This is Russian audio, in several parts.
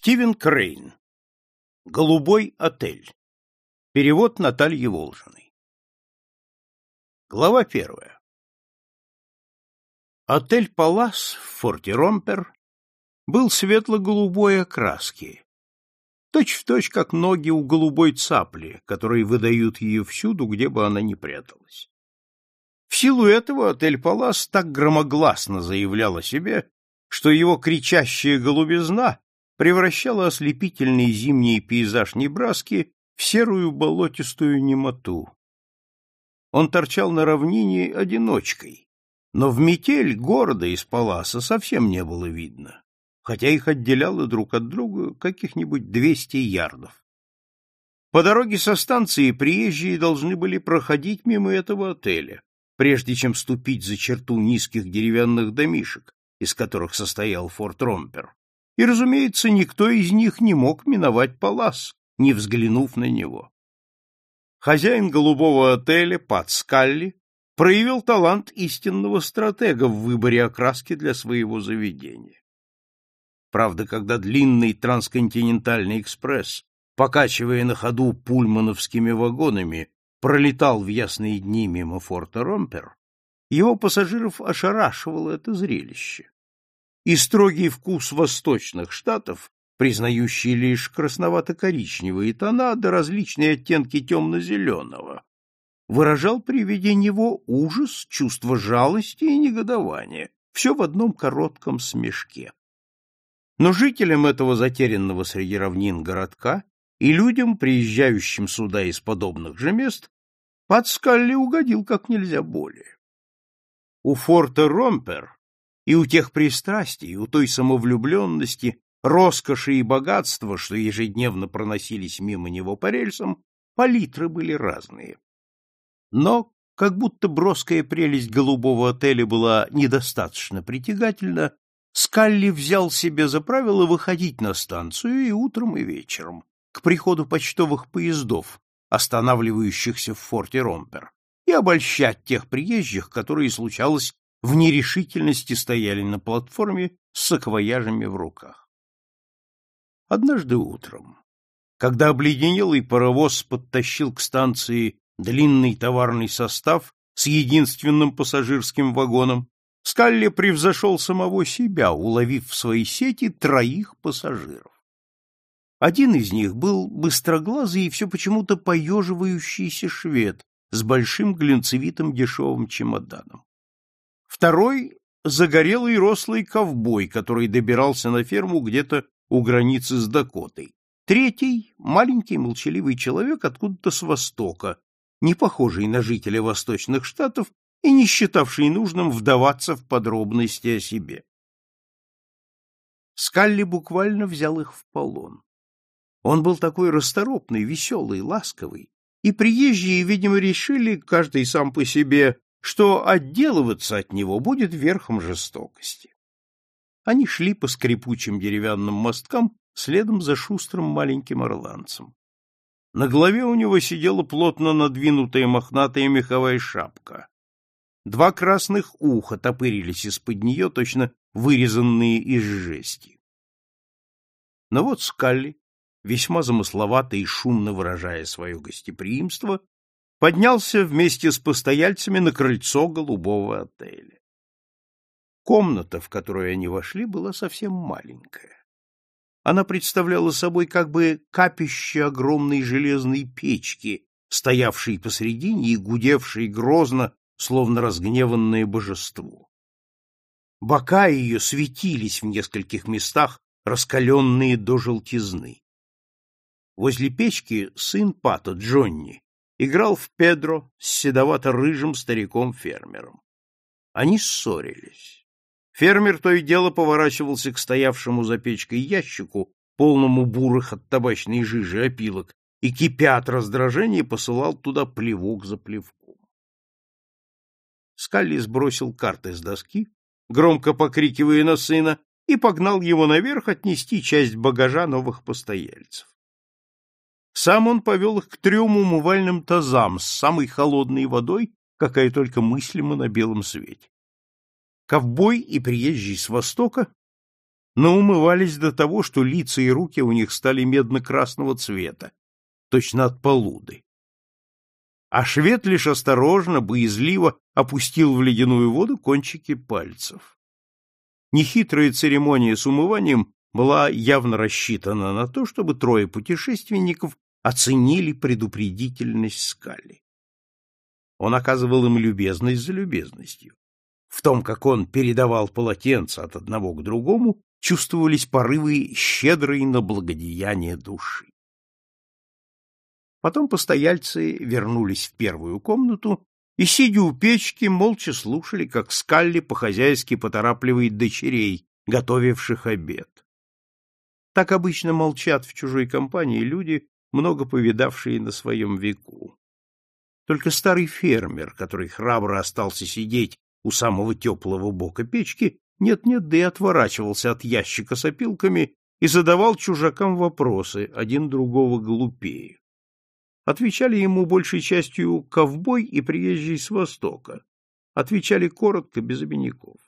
Стивен Крейн. Голубой отель. Перевод Натальи Волжиной. Глава первая. Отель Палас в форте Ромпер был светло-голубой окраски, точь-в-точь как ноги у голубой цапли, которые выдают ее всюду, где бы она ни пряталась. В силу этого отель Палас так громогласно заявлял о себе, что его кричащая голубизна превращала ослепительный зимний пейзаж Небраски в серую болотистую немоту. Он торчал на равнине одиночкой, но в метель города из Паласа совсем не было видно, хотя их отделяло друг от друга каких-нибудь двести ярдов. По дороге со станции приезжие должны были проходить мимо этого отеля, прежде чем ступить за черту низких деревянных домишек, из которых состоял форт Ромпер и, разумеется, никто из них не мог миновать Палас, не взглянув на него. Хозяин голубого отеля, Пат Скалли, проявил талант истинного стратега в выборе окраски для своего заведения. Правда, когда длинный трансконтинентальный экспресс, покачивая на ходу пульмановскими вагонами, пролетал в ясные дни мимо форта Ромпер, его пассажиров ошарашивало это зрелище и строгий вкус восточных штатов, признающий лишь красновато-коричневые тона да различные оттенки темно-зеленого, выражал при виде него ужас, чувство жалости и негодования, все в одном коротком смешке. Но жителям этого затерянного среди равнин городка и людям, приезжающим сюда из подобных же мест, Пацкалли угодил как нельзя более. У форта Ромпер и у тех пристрастий, у той самовлюбленности, роскоши и богатства, что ежедневно проносились мимо него по рельсам, палитры были разные. Но, как будто броская прелесть голубого отеля была недостаточно притягательна, Скалли взял себе за правило выходить на станцию и утром, и вечером, к приходу почтовых поездов, останавливающихся в форте Ромпер, и обольщать тех приезжих, которые, случалось, в нерешительности стояли на платформе с саквояжами в руках. Однажды утром, когда обледенелый паровоз подтащил к станции длинный товарный состав с единственным пассажирским вагоном, Скалли превзошел самого себя, уловив в свои сети троих пассажиров. Один из них был быстроглазый и все почему-то поеживающийся швед с большим глинцевитым дешевым чемоданом. Второй — загорелый рослый ковбой, который добирался на ферму где-то у границы с Дакотой. Третий — маленький молчаливый человек откуда-то с востока, не похожий на жителя восточных штатов и не считавший нужным вдаваться в подробности о себе. Скалли буквально взял их в полон. Он был такой расторопный, веселый, ласковый, и приезжие, видимо, решили, каждый сам по себе, что отделываться от него будет верхом жестокости. Они шли по скрипучим деревянным мосткам следом за шустрым маленьким орланцем. На голове у него сидела плотно надвинутая мохнатая меховая шапка. Два красных уха топырились из-под нее, точно вырезанные из жести. Но вот Скалли, весьма замысловато и шумно выражая свое гостеприимство, поднялся вместе с постояльцами на крыльцо голубого отеля. Комната, в которую они вошли, была совсем маленькая. Она представляла собой как бы капище огромной железной печки, стоявшей посредине и гудевшей грозно, словно разгневанное божество. Бока ее светились в нескольких местах, раскаленные до желтизны. Возле печки сын Пата, Джонни, играл в Педро с седовато-рыжим стариком-фермером. Они ссорились. Фермер то и дело поворачивался к стоявшему за печкой ящику, полному бурых от табачной жижи опилок, и, кипя от раздражения, посылал туда плевок за плевком. Скалли сбросил карты с доски, громко покрикивая на сына, и погнал его наверх отнести часть багажа новых постояльцев. Сам он повел их к трем умывальным тазам с самой холодной водой, какая только мыслима на белом свете. Ковбой и приезжий с востока но умывались до того, что лица и руки у них стали медно-красного цвета, точно от полуды. А швед лишь осторожно, боязливо опустил в ледяную воду кончики пальцев. Нехитрая церемония с умыванием была явно рассчитана на то, чтобы трое путешественников оценили предупредительность скали. Он оказывал им любезность за любезностью. В том, как он передавал полотенце от одного к другому, чувствовались порывы щедрой на благодеяние души. Потом постояльцы вернулись в первую комнату и, сидя у печки, молча слушали, как Скалли по-хозяйски поторапливает дочерей, готовивших обед. Так обычно молчат в чужой компании люди, много повидавшие на своем веку. Только старый фермер, который храбро остался сидеть у самого теплого бока печки, нет-нет, да и отворачивался от ящика с опилками и задавал чужакам вопросы, один другого глупее. Отвечали ему большей частью ковбой и приезжий с Востока. Отвечали коротко, без обиняков.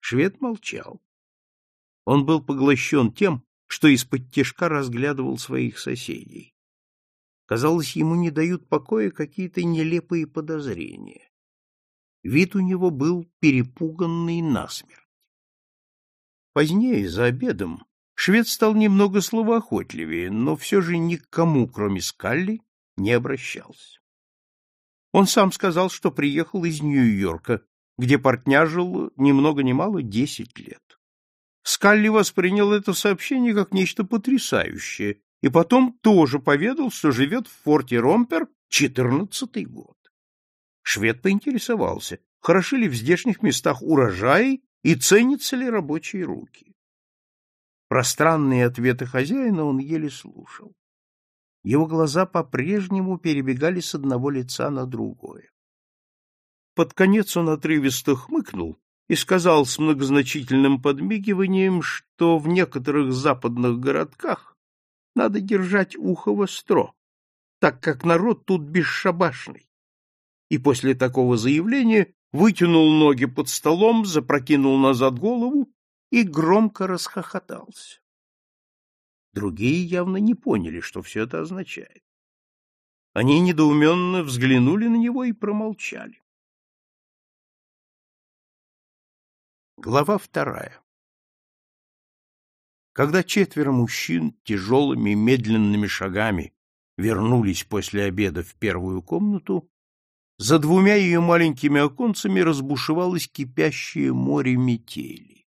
Швед молчал. Он был поглощен тем, что из-под тишка разглядывал своих соседей. Казалось, ему не дают покоя какие-то нелепые подозрения. Вид у него был перепуганный насмерть. Позднее, за обедом, швед стал немного словоохотливее, но все же ни к кому, кроме Скалли, не обращался. Он сам сказал, что приехал из Нью-Йорка, где портня жил ни много ни мало десять лет. Скалли воспринял это сообщение как нечто потрясающее и потом тоже поведал, что живет в форте Ромпер четырнадцатый год. Швед поинтересовался, хороши ли в здешних местах урожаи и ценятся ли рабочие руки. Пространные ответы хозяина он еле слушал. Его глаза по-прежнему перебегали с одного лица на другое. Под конец он отрывисто хмыкнул и сказал с многозначительным подмигиванием, что в некоторых западных городках надо держать ухо востро, так как народ тут бесшабашный. И после такого заявления вытянул ноги под столом, запрокинул назад голову и громко расхохотался. Другие явно не поняли, что все это означает. Они недоуменно взглянули на него и промолчали. Глава вторая Когда четверо мужчин тяжелыми медленными шагами вернулись после обеда в первую комнату, за двумя ее маленькими оконцами разбушевалось кипящее море метели.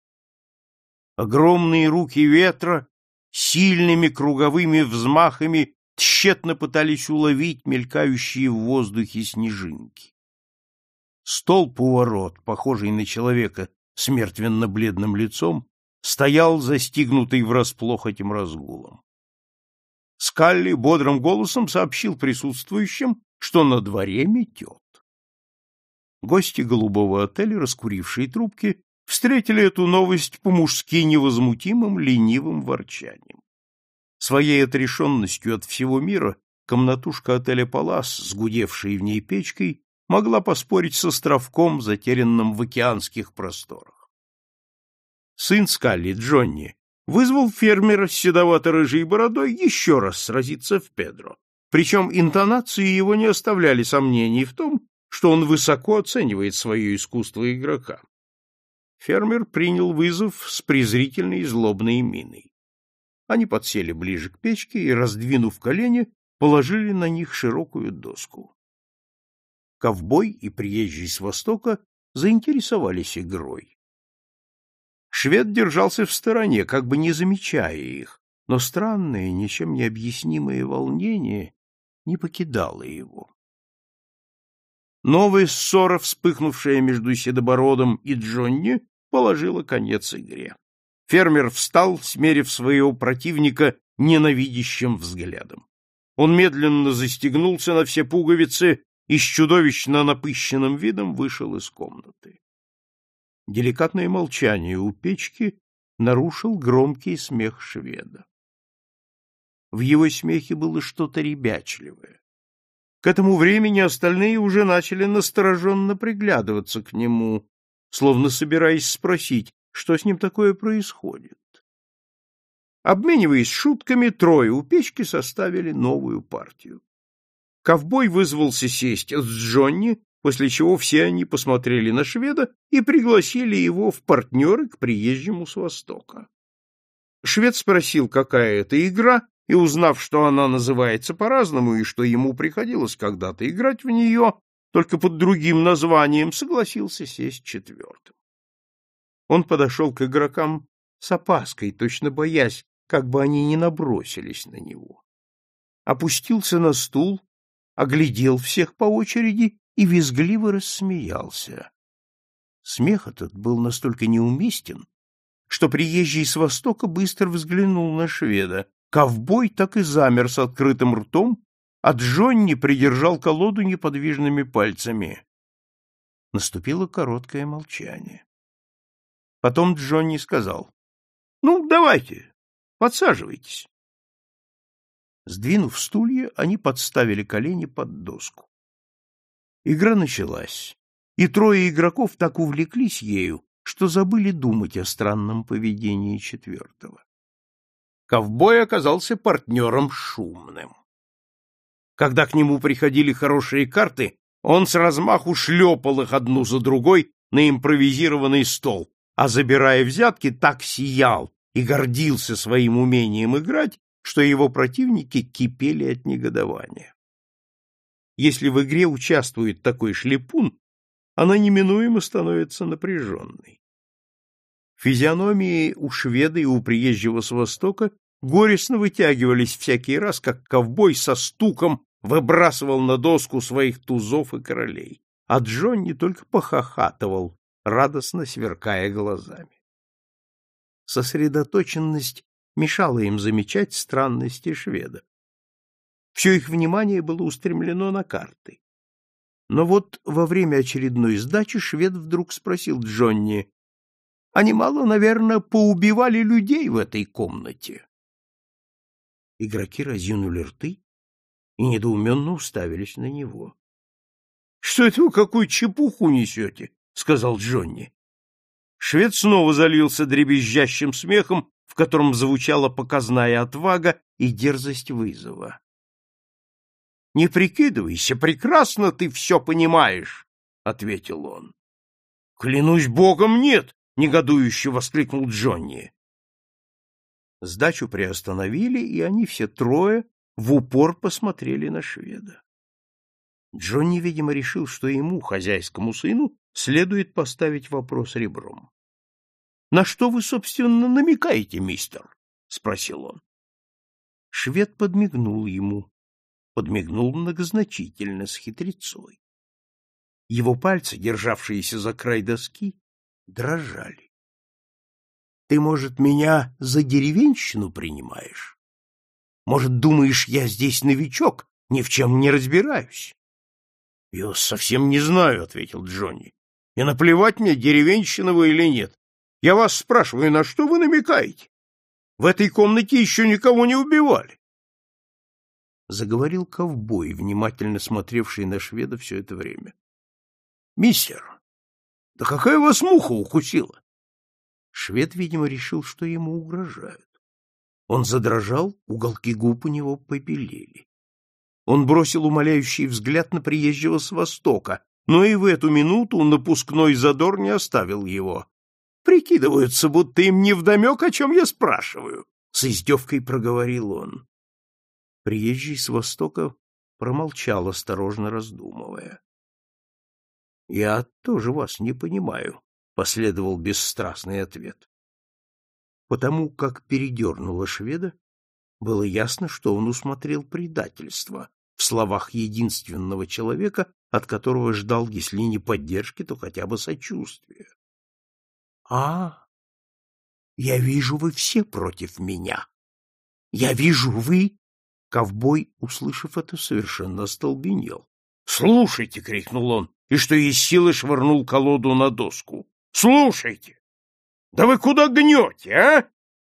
Огромные руки ветра сильными круговыми взмахами тщетно пытались уловить мелькающие в воздухе снежинки. Столб у ворот, похожий на человека с мертвенно-бледным лицом, стоял застигнутый врасплох этим разгулом. Скалли бодрым голосом сообщил присутствующим, что на дворе метет. Гости голубого отеля, раскурившие трубки, встретили эту новость по-мужски невозмутимым ленивым ворчанием. Своей отрешенностью от всего мира комнатушка отеля «Палас», сгудевшая в ней печкой, могла поспорить с островком, затерянным в океанских просторах. Сын Скалли, Джонни, вызвал фермера с седовато-рыжей бородой еще раз сразиться в Педро. Причем интонации его не оставляли сомнений в том, что он высоко оценивает свое искусство игрока. Фермер принял вызов с презрительной злобной миной. Они подсели ближе к печке и, раздвинув колени, положили на них широкую доску. Ковбой и приезжий с востока заинтересовались игрой. Швед держался в стороне, как бы не замечая их, но странное, ничем не объяснимое волнение не покидало его. Новая ссора, вспыхнувшая между Седобородом и Джонни, положила конец игре. Фермер встал, смерив своего противника ненавидящим взглядом. Он медленно застегнулся на все пуговицы и с чудовищно напыщенным видом вышел из комнаты. Деликатное молчание у печки нарушил громкий смех шведа. В его смехе было что-то ребячливое. К этому времени остальные уже начали настороженно приглядываться к нему, словно собираясь спросить, что с ним такое происходит. Обмениваясь шутками, трое у печки составили новую партию. Ковбой вызвался сесть с Джонни, после чего все они посмотрели на шведа и пригласили его в партнеры к приезжему с Востока. Швед спросил, какая это игра, и, узнав, что она называется по-разному и что ему приходилось когда-то играть в нее, только под другим названием, согласился сесть четвертым. Он подошел к игрокам с опаской, точно боясь, как бы они ни набросились на него. Опустился на стул, оглядел всех по очереди и визгливо рассмеялся. Смех этот был настолько неуместен, что приезжий с востока быстро взглянул на шведа. Ковбой так и замер с открытым ртом, а Джонни придержал колоду неподвижными пальцами. Наступило короткое молчание. Потом Джонни сказал, — Ну, давайте, Подсаживайтесь. Сдвинув стулья, они подставили колени под доску. Игра началась, и трое игроков так увлеклись ею, что забыли думать о странном поведении четвертого. Ковбой оказался партнером шумным. Когда к нему приходили хорошие карты, он с размаху шлепал их одну за другой на импровизированный стол, а, забирая взятки, так сиял, и гордился своим умением играть, что его противники кипели от негодования. Если в игре участвует такой шлепун, она неминуемо становится напряженной. Физиономии у шведа и у приезжего с Востока горестно вытягивались всякий раз, как ковбой со стуком выбрасывал на доску своих тузов и королей, а Джонни только похохатывал, радостно сверкая глазами сосредоточенность мешала им замечать странности шведа. Все их внимание было устремлено на карты. Но вот во время очередной сдачи швед вдруг спросил Джонни, «Они мало, наверное, поубивали людей в этой комнате?» Игроки разъюнули рты и недоуменно уставились на него. — Что это вы какую чепуху несете? — сказал Джонни. Швед снова залился дребезжащим смехом, в котором звучала показная отвага и дерзость вызова. — Не прикидывайся, прекрасно ты все понимаешь, — ответил он. — Клянусь богом, нет! — негодующе воскликнул Джонни. Сдачу приостановили, и они все трое в упор посмотрели на шведа. Джонни, видимо, решил, что ему, хозяйскому сыну, следует поставить вопрос ребром. — На что вы, собственно, намекаете, мистер? — спросил он. Швед подмигнул ему, подмигнул многозначительно с хитрецой. Его пальцы, державшиеся за край доски, дрожали. — Ты, может, меня за деревенщину принимаешь? Может, думаешь, я здесь новичок, ни в чем не разбираюсь? — Я совсем не знаю, — ответил Джонни. — И наплевать мне, деревенщина вы или нет. Я вас спрашиваю, на что вы намекаете? В этой комнате еще никого не убивали. Заговорил ковбой, внимательно смотревший на шведа все это время. — Мистер, да какая вас муха укусила? Швед, видимо, решил, что ему угрожают. Он задрожал, уголки губ у него побелели. Он бросил умоляющий взгляд на приезжего с востока, но и в эту минуту напускной задор не оставил его. Прикидываются, будто им не вдомек, о чем я спрашиваю, — с издевкой проговорил он. Приезжий с востока промолчал, осторожно раздумывая. — Я тоже вас не понимаю, — последовал бесстрастный ответ. Потому как передернуло шведа, было ясно, что он усмотрел предательство в словах единственного человека, от которого ждал, если не поддержки, то хотя бы сочувствия. А, я вижу, вы все против меня. Я вижу, вы... Ковбой, услышав это, совершенно остолбенел. «Слушайте!» — крикнул он, и что есть силы швырнул колоду на доску. «Слушайте! Да вы куда гнете, а?»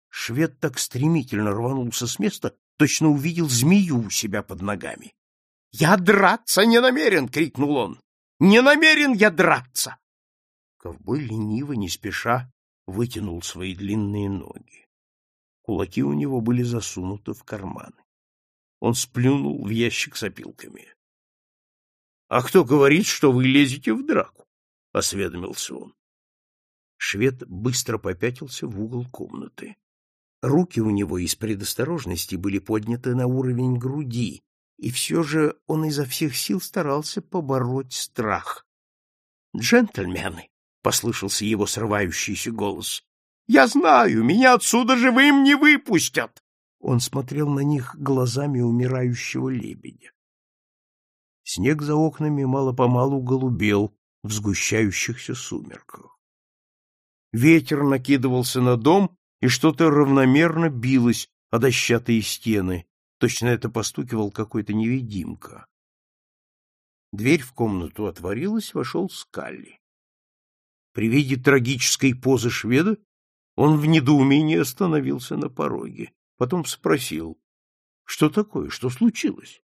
Швед так стремительно рванулся с места, точно увидел змею у себя под ногами. «Я драться не намерен!» — крикнул он. «Не намерен я драться! Ковбой лениво, не спеша, вытянул свои длинные ноги. Кулаки у него были засунуты в карманы. Он сплюнул в ящик с опилками. — А кто говорит, что вы лезете в драку? — осведомился он. Швед быстро попятился в угол комнаты. Руки у него из предосторожности были подняты на уровень груди, и все же он изо всех сил старался побороть страх. «Джентльмены!» — послышался его срывающийся голос. «Я знаю, меня отсюда живым не выпустят!» Он смотрел на них глазами умирающего лебедя. Снег за окнами мало-помалу голубел в сгущающихся сумерках. Ветер накидывался на дом, и что-то равномерно билось о дощатые стены. Точно это постукивал какой-то невидимка. Дверь в комнату отворилась, вошел Скалли. При виде трагической позы шведа он в недоумении остановился на пороге. Потом спросил, что такое, что случилось?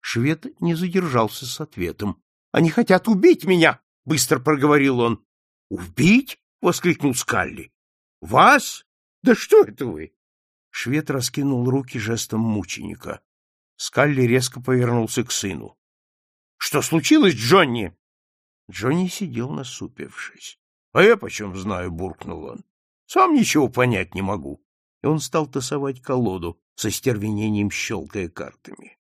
Швед не задержался с ответом. — Они хотят убить меня! — быстро проговорил он. — Убить? — воскликнул Скалли. — Вас? Да что это вы? Швед раскинул руки жестом мученика. Скалли резко повернулся к сыну. — Что случилось, Джонни? Джонни сидел насупившись. — А я почем знаю, — буркнул он. — Сам ничего понять не могу. И он стал тасовать колоду, со стервенением щелкая картами.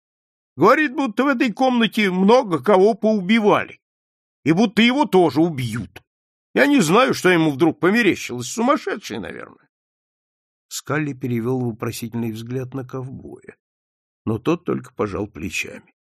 Говорит, будто в этой комнате много кого поубивали, и будто его тоже убьют. Я не знаю, что ему вдруг померещилось. Сумасшедший, наверное. Скалли перевел вопросительный взгляд на ковбоя, но тот только пожал плечами.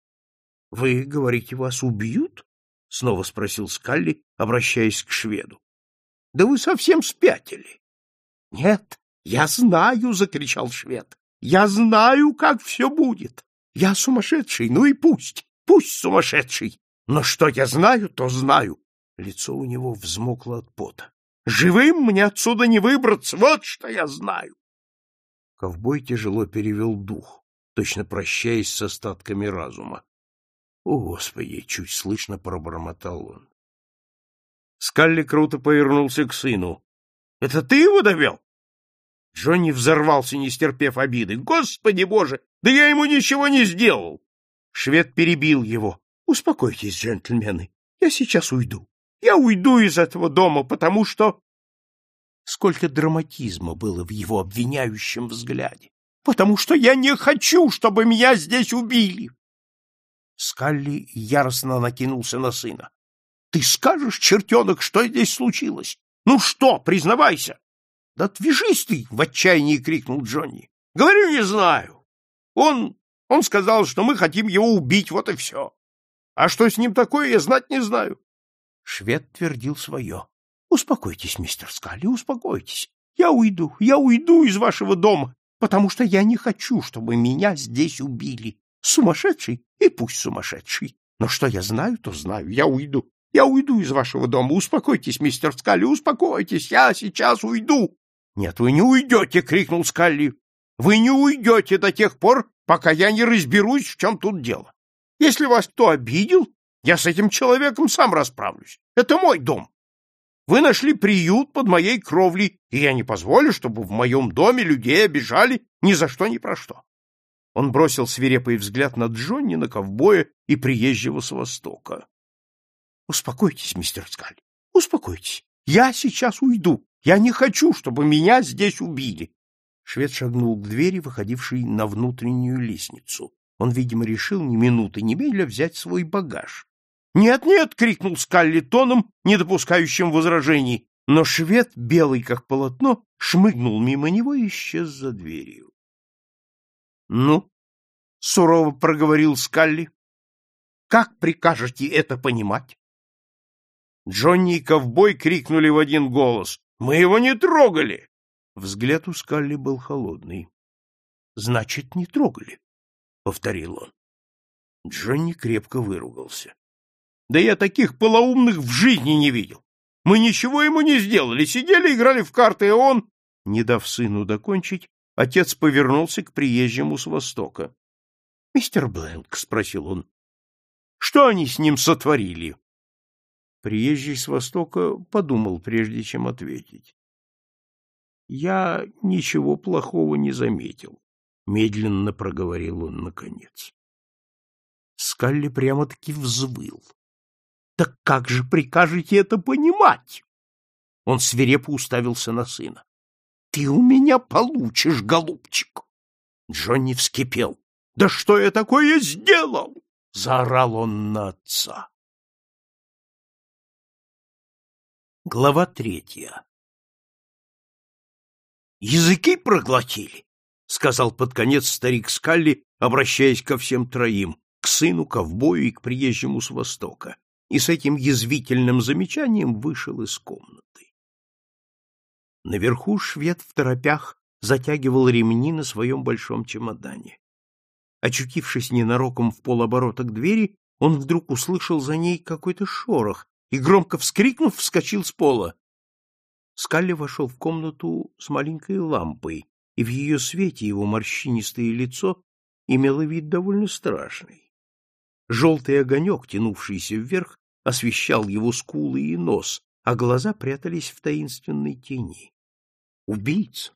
— Вы говорите, вас убьют? — снова спросил Скалли, обращаясь к шведу. — Да вы совсем спятили. — Нет, я знаю, — закричал швед. — Я знаю, как все будет. Я сумасшедший, ну и пусть, пусть сумасшедший. Но что я знаю, то знаю. Лицо у него взмокло от пота. Живым мне отсюда не выбраться, вот что я знаю. Ковбой тяжело перевел дух, точно прощаясь с остатками разума. О, Господи, чуть слышно пробормотал он. Скалли круто повернулся к сыну. — Это ты его довел? Джонни взорвался, не стерпев обиды. — Господи боже, да я ему ничего не сделал! Швед перебил его. — Успокойтесь, джентльмены, я сейчас уйду. Я уйду из этого дома, потому что... Сколько драматизма было в его обвиняющем взгляде. Потому что я не хочу, чтобы меня здесь убили. Скалли яростно накинулся на сына. — Ты скажешь, чертенок, что здесь случилось? Ну что, признавайся! — Да отвяжись ты! — в отчаянии крикнул Джонни. — Говорю, не знаю. Он... он сказал, что мы хотим его убить, вот и все. А что с ним такое, я знать не знаю. Швед твердил свое. — Успокойтесь, мистер Скалли, успокойтесь. Я уйду, я уйду из вашего дома, потому что я не хочу, чтобы меня здесь убили. Сумасшедший и пусть сумасшедший. Но что я знаю, то знаю. Я уйду. Я уйду из вашего дома. Успокойтесь, мистер Скалли, успокойтесь. Я сейчас уйду. — Нет, вы не уйдете, — крикнул Скалли. — Вы не уйдете до тех пор, пока я не разберусь, в чем тут дело. Если вас кто обидел, я с этим человеком сам расправлюсь. Это мой дом. Вы нашли приют под моей кровлей, и я не позволю, чтобы в моем доме людей обижали ни за что ни про что. Он бросил свирепый взгляд на Джонни, на ковбоя и приезжего с Востока. — Успокойтесь, мистер Скаль, успокойтесь. Я сейчас уйду. Я не хочу, чтобы меня здесь убили. Швед шагнул к двери, выходившей на внутреннюю лестницу. Он, видимо, решил ни минуты немедля взять свой багаж. «Нет, нет!» — крикнул Скалли тоном, не допускающим возражений, но швед, белый как полотно, шмыгнул мимо него и исчез за дверью. «Ну?» — сурово проговорил Скалли. «Как прикажете это понимать?» Джонни и ковбой крикнули в один голос. «Мы его не трогали!» Взгляд у Скалли был холодный. «Значит, не трогали», — повторил он. Джонни крепко выругался. Да я таких полоумных в жизни не видел. Мы ничего ему не сделали, сидели, играли в карты, а он... Не дав сыну докончить, отец повернулся к приезжему с востока. — Мистер Блэнк, — спросил он, — что они с ним сотворили? Приезжий с Востока подумал, прежде чем ответить. Я ничего плохого не заметил, медленно проговорил он наконец. Скалли прямо-таки взвыл. Так как же прикажете это понимать? Он свирепо уставился на сына. Ты у меня получишь, голубчик. Джонни вскипел. Да что я такое сделал? заорал он на отца. Глава третья Языки проглотили, сказал под конец старик Скалли, обращаясь ко всем троим, к сыну, ковбою и к приезжему с востока, и с этим язвительным замечанием вышел из комнаты. Наверху швед в торопях затягивал ремни на своем большом чемодане. Очутившись ненароком в полоборота к двери, он вдруг услышал за ней какой-то шорох и, громко вскрикнув, вскочил с пола. Скалли вошел в комнату с маленькой лампой, и в ее свете его морщинистое лицо имело вид довольно страшный. Желтый огонек, тянувшийся вверх, освещал его скулы и нос, а глаза прятались в таинственной тени. Убийца!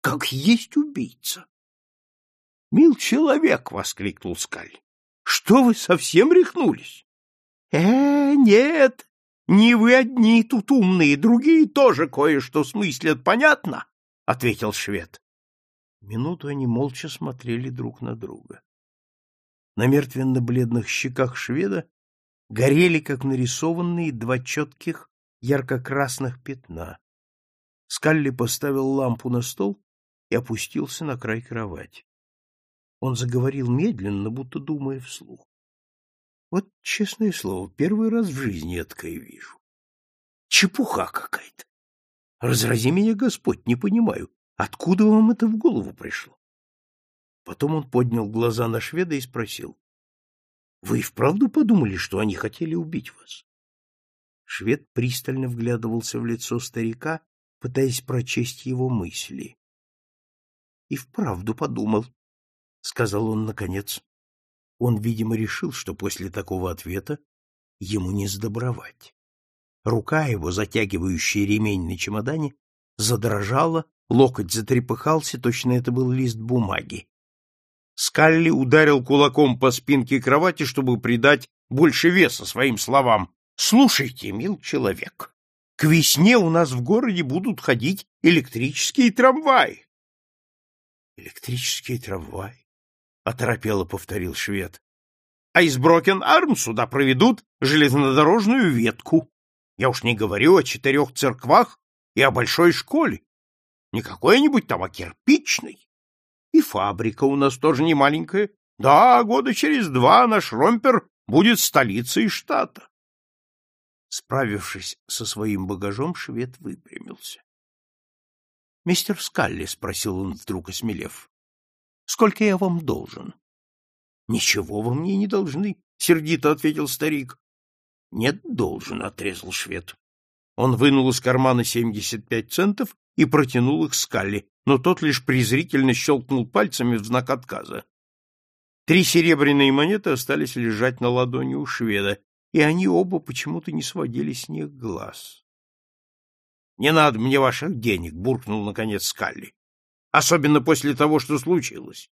Как есть убийца! Мил человек! — воскликнул Скаль. — Что вы совсем рехнулись? — Э, нет, не вы одни тут умные, другие тоже кое-что смыслят, понятно? — ответил швед. Минуту они молча смотрели друг на друга. На мертвенно-бледных щеках шведа горели, как нарисованные, два четких ярко-красных пятна. Скалли поставил лампу на стол и опустился на край кровати. Он заговорил медленно, будто думая вслух. Вот, честное слово, первый раз в жизни я такое вижу. Чепуха какая-то. Разрази меня, Господь, не понимаю, откуда вам это в голову пришло? Потом он поднял глаза на шведа и спросил. — Вы и вправду подумали, что они хотели убить вас? Швед пристально вглядывался в лицо старика, пытаясь прочесть его мысли. — И вправду подумал, — сказал он наконец. Он, видимо, решил, что после такого ответа ему не сдобровать. Рука его, затягивающая ремень на чемодане, задрожала, локоть затрепыхался, точно это был лист бумаги. Скалли ударил кулаком по спинке кровати, чтобы придать больше веса своим словам. «Слушайте, мил человек, к весне у нас в городе будут ходить электрические трамваи». «Электрические трамваи? Оторопело повторил швед. А из Брокен-Арм сюда проведут железнодорожную ветку. Я уж не говорю о четырех церквах и о большой школе. Не какой-нибудь там, а кирпичный. И фабрика у нас тоже не маленькая. Да, года через два наш ромпер будет столицей штата. Справившись со своим багажом, швед выпрямился. — Мистер Скалли, — спросил он, вдруг осмелев, Сколько я вам должен? — Ничего вы мне не должны, — сердито ответил старик. — Нет, должен, — отрезал швед. Он вынул из кармана семьдесят пять центов и протянул их Скалли, но тот лишь презрительно щелкнул пальцами в знак отказа. Три серебряные монеты остались лежать на ладони у шведа, и они оба почему-то не сводили с них глаз. — Не надо мне ваших денег, — буркнул, наконец, Скалли особенно после того, что случилось.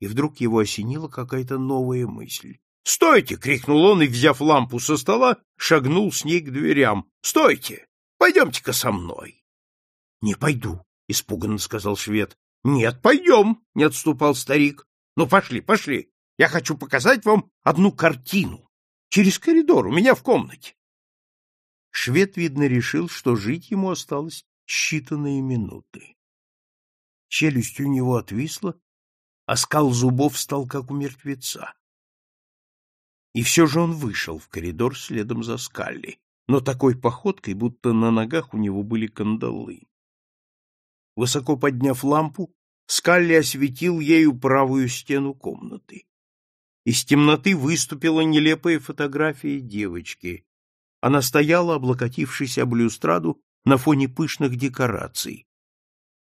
И вдруг его осенила какая-то новая мысль. «Стойте!» — крикнул он и, взяв лампу со стола, шагнул с ней к дверям. «Стойте! Пойдемте-ка со мной!» «Не пойду», — испуганно сказал швед. «Нет, пойдем!» — не отступал старик. «Ну, пошли, пошли! Я хочу показать вам одну картину. Через коридор, у меня в комнате». Швед, видно, решил, что жить ему осталось считанные минуты челюсть у него отвисла, а скал зубов стал как у мертвеца. И все же он вышел в коридор следом за Скалли, но такой походкой, будто на ногах у него были кандалы. Высоко подняв лампу, Скалли осветил ею правую стену комнаты. Из темноты выступила нелепая фотография девочки. Она стояла, облокотившись об люстраду, на фоне пышных декораций.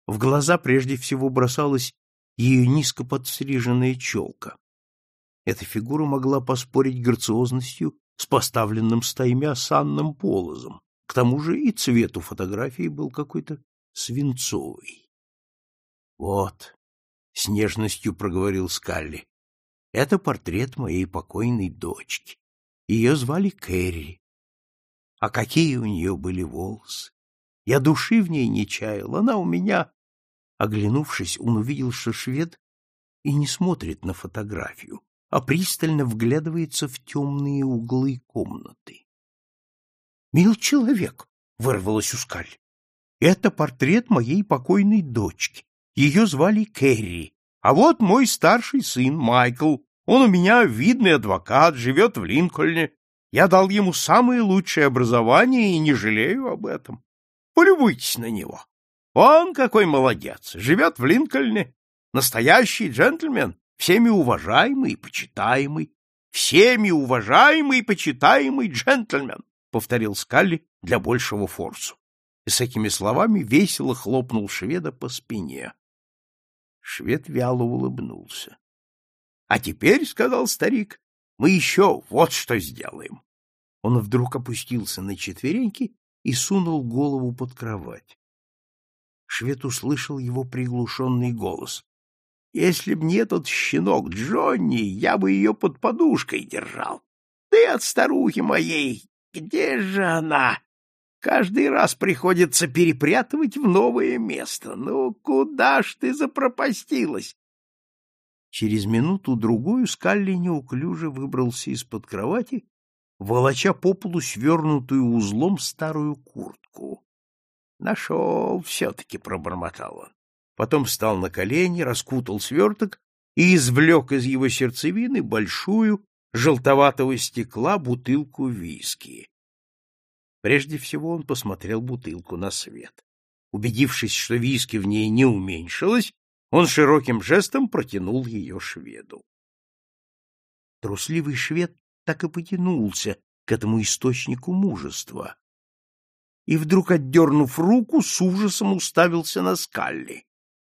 В глаза прежде всего бросалась ее низко подстриженная челка. Эта фигура могла поспорить грациозностью с поставленным стаймя санным полозом. К тому же и цвет у фотографии был какой-то свинцовый. — Вот, — с нежностью проговорил Скалли, — это портрет моей покойной дочки. Ее звали Кэрри. А какие у нее были волосы! Я души в ней не чаял, она у меня... Оглянувшись, он увидел, что швед и не смотрит на фотографию, а пристально вглядывается в темные углы комнаты. «Мил человек!» — вырвалось у Скаль. «Это портрет моей покойной дочки. Ее звали Кэрри. А вот мой старший сын Майкл. Он у меня видный адвокат, живет в Линкольне. Я дал ему самое лучшее образование и не жалею об этом. Полюбуйтесь на него. Он какой молодец, живет в Линкольне. Настоящий джентльмен, всеми уважаемый и почитаемый. Всеми уважаемый и почитаемый джентльмен, повторил Скалли для большего форсу. И с этими словами весело хлопнул шведа по спине. Швед вяло улыбнулся. — А теперь, — сказал старик, — мы еще вот что сделаем. Он вдруг опустился на четвереньки и сунул голову под кровать. Швед услышал его приглушенный голос. — Если б не тот щенок Джонни, я бы ее под подушкой держал. Ты от старухи моей, где же она? Каждый раз приходится перепрятывать в новое место. Ну, куда ж ты запропастилась? Через минуту-другую Скалли неуклюже выбрался из-под кровати волоча по полу свернутую узлом старую куртку. Нашел все-таки, пробормотал он. Потом встал на колени, раскутал сверток и извлек из его сердцевины большую, желтоватого стекла бутылку виски. Прежде всего он посмотрел бутылку на свет. Убедившись, что виски в ней не уменьшилось, он широким жестом протянул ее шведу. Трусливый швед так и потянулся к этому источнику мужества. И вдруг, отдернув руку, с ужасом уставился на Скалли.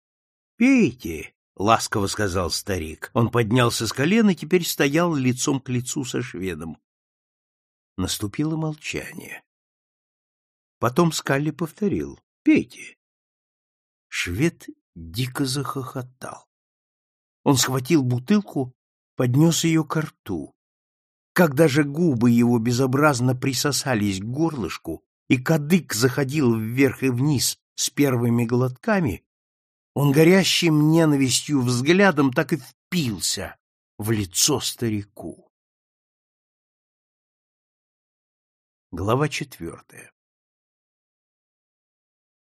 — Пейте, — ласково сказал старик. Он поднялся с колена и теперь стоял лицом к лицу со шведом. Наступило молчание. Потом Скалли повторил. — Пейте. Швед дико захохотал. Он схватил бутылку, поднес ее к рту. Когда же губы его безобразно присосались к горлышку, и кадык заходил вверх и вниз с первыми глотками, он горящим ненавистью взглядом так и впился в лицо старику. Глава четвертая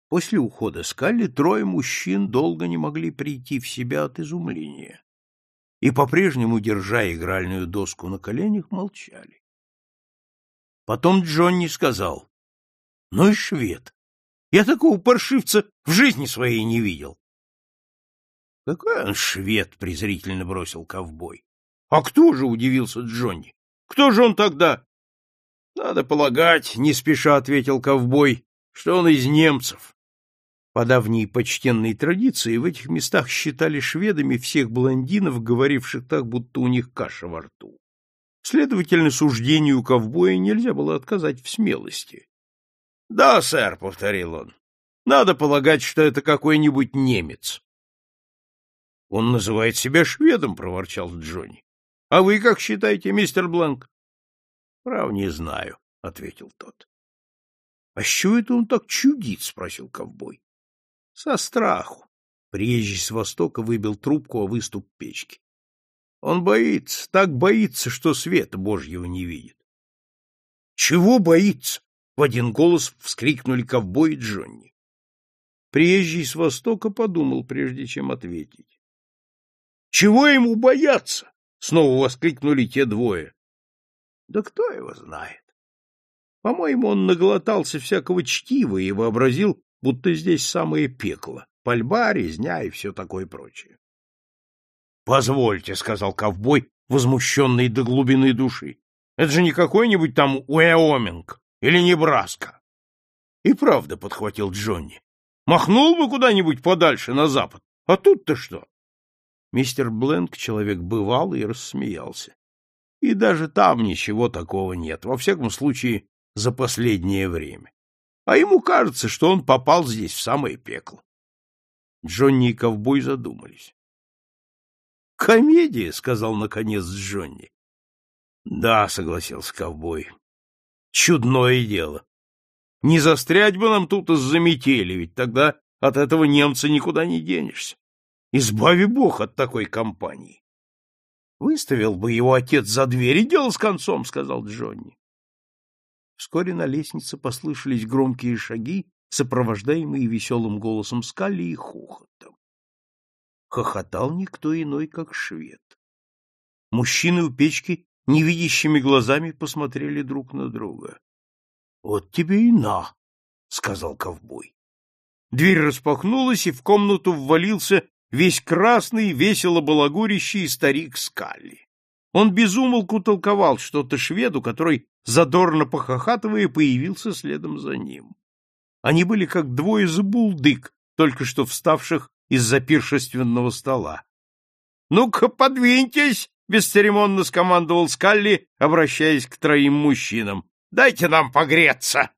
После ухода Скалли трое мужчин долго не могли прийти в себя от изумления и, по-прежнему, держа игральную доску на коленях, молчали. Потом Джонни сказал, — Ну и швед! Я такого паршивца в жизни своей не видел. — Какой он швед! — презрительно бросил ковбой. — А кто же? — удивился Джонни. — Кто же он тогда? — Надо полагать, — не спеша ответил ковбой, — что он из немцев. По давней почтенной традиции в этих местах считали шведами всех блондинов, говоривших так, будто у них каша во рту. Следовательно, суждению ковбоя нельзя было отказать в смелости. — Да, сэр, — повторил он, — надо полагать, что это какой-нибудь немец. — Он называет себя шведом, — проворчал Джонни. — А вы как считаете, мистер Бланк? — Прав не знаю, — ответил тот. — А с чего это он так чудит? — спросил ковбой. Со страху. Приезжий с востока выбил трубку о выступ печки. Он боится, так боится, что света Божьего не видит. — Чего боится? — в один голос вскрикнули ковбой и Джонни. Приезжий с востока подумал, прежде чем ответить. — Чего ему бояться? — снова воскликнули те двое. — Да кто его знает? По-моему, он наглотался всякого чтива и вообразил, будто здесь самое пекло, пальба, резня и все такое прочее. — Позвольте, — сказал ковбой, возмущенный до глубины души, — это же не какой-нибудь там Уэоминг или Небраска. — И правда, — подхватил Джонни, — махнул бы куда-нибудь подальше на запад, а тут-то что? Мистер Бленк, человек бывалый, рассмеялся. — и даже там ничего такого нет, во всяком случае, за последнее время. А ему кажется, что он попал здесь в самое пекло. Джонни и ковбой задумались. «Комедия», — сказал наконец Джонни. «Да», — согласился ковбой. «Чудное дело. Не застрять бы нам тут из-за метели, ведь тогда от этого немца никуда не денешься. Избави бог от такой компании». Выставил бы его отец за дверь и дело с концом, — сказал Джонни. Вскоре на лестнице послышались громкие шаги, сопровождаемые веселым голосом Скалли и хохотом. Хохотал никто иной, как швед. Мужчины у печки невидящими глазами посмотрели друг на друга. — Вот тебе и на, — сказал ковбой. Дверь распахнулась, и в комнату ввалился весь красный, весело балагурящий старик Скалли. Он безумолку толковал что-то шведу, который, задорно похохатывая, появился следом за ним. Они были как двое забулдык, только что вставших из-за пиршественного стола. — Ну-ка, подвиньтесь! — бесцеремонно скомандовал Скалли, обращаясь к троим мужчинам. — Дайте нам погреться!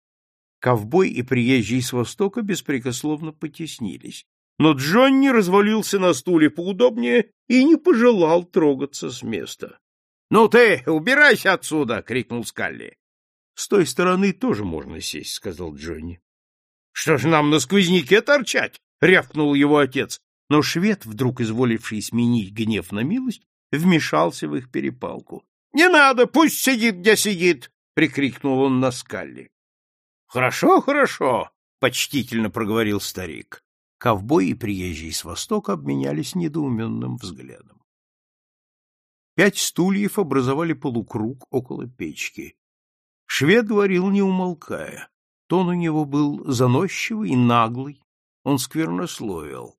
Ковбой и приезжий с Востока беспрекословно потеснились но Джонни развалился на стуле поудобнее и не пожелал трогаться с места. — Ну ты, убирайся отсюда! — крикнул Скалли. — С той стороны тоже можно сесть, — сказал Джонни. — Что ж нам на сквозняке торчать? — рявкнул его отец. Но швед, вдруг изволивший сменить гнев на милость, вмешался в их перепалку. — Не надо, пусть сидит, где сидит! — прикрикнул он на Скалли. — Хорошо, хорошо, — почтительно проговорил старик. Ковбой и приезжий с востока обменялись недоуменным взглядом. Пять стульев образовали полукруг около печки. Швед говорил, не умолкая. Тон у него был заносчивый и наглый, он сквернословил.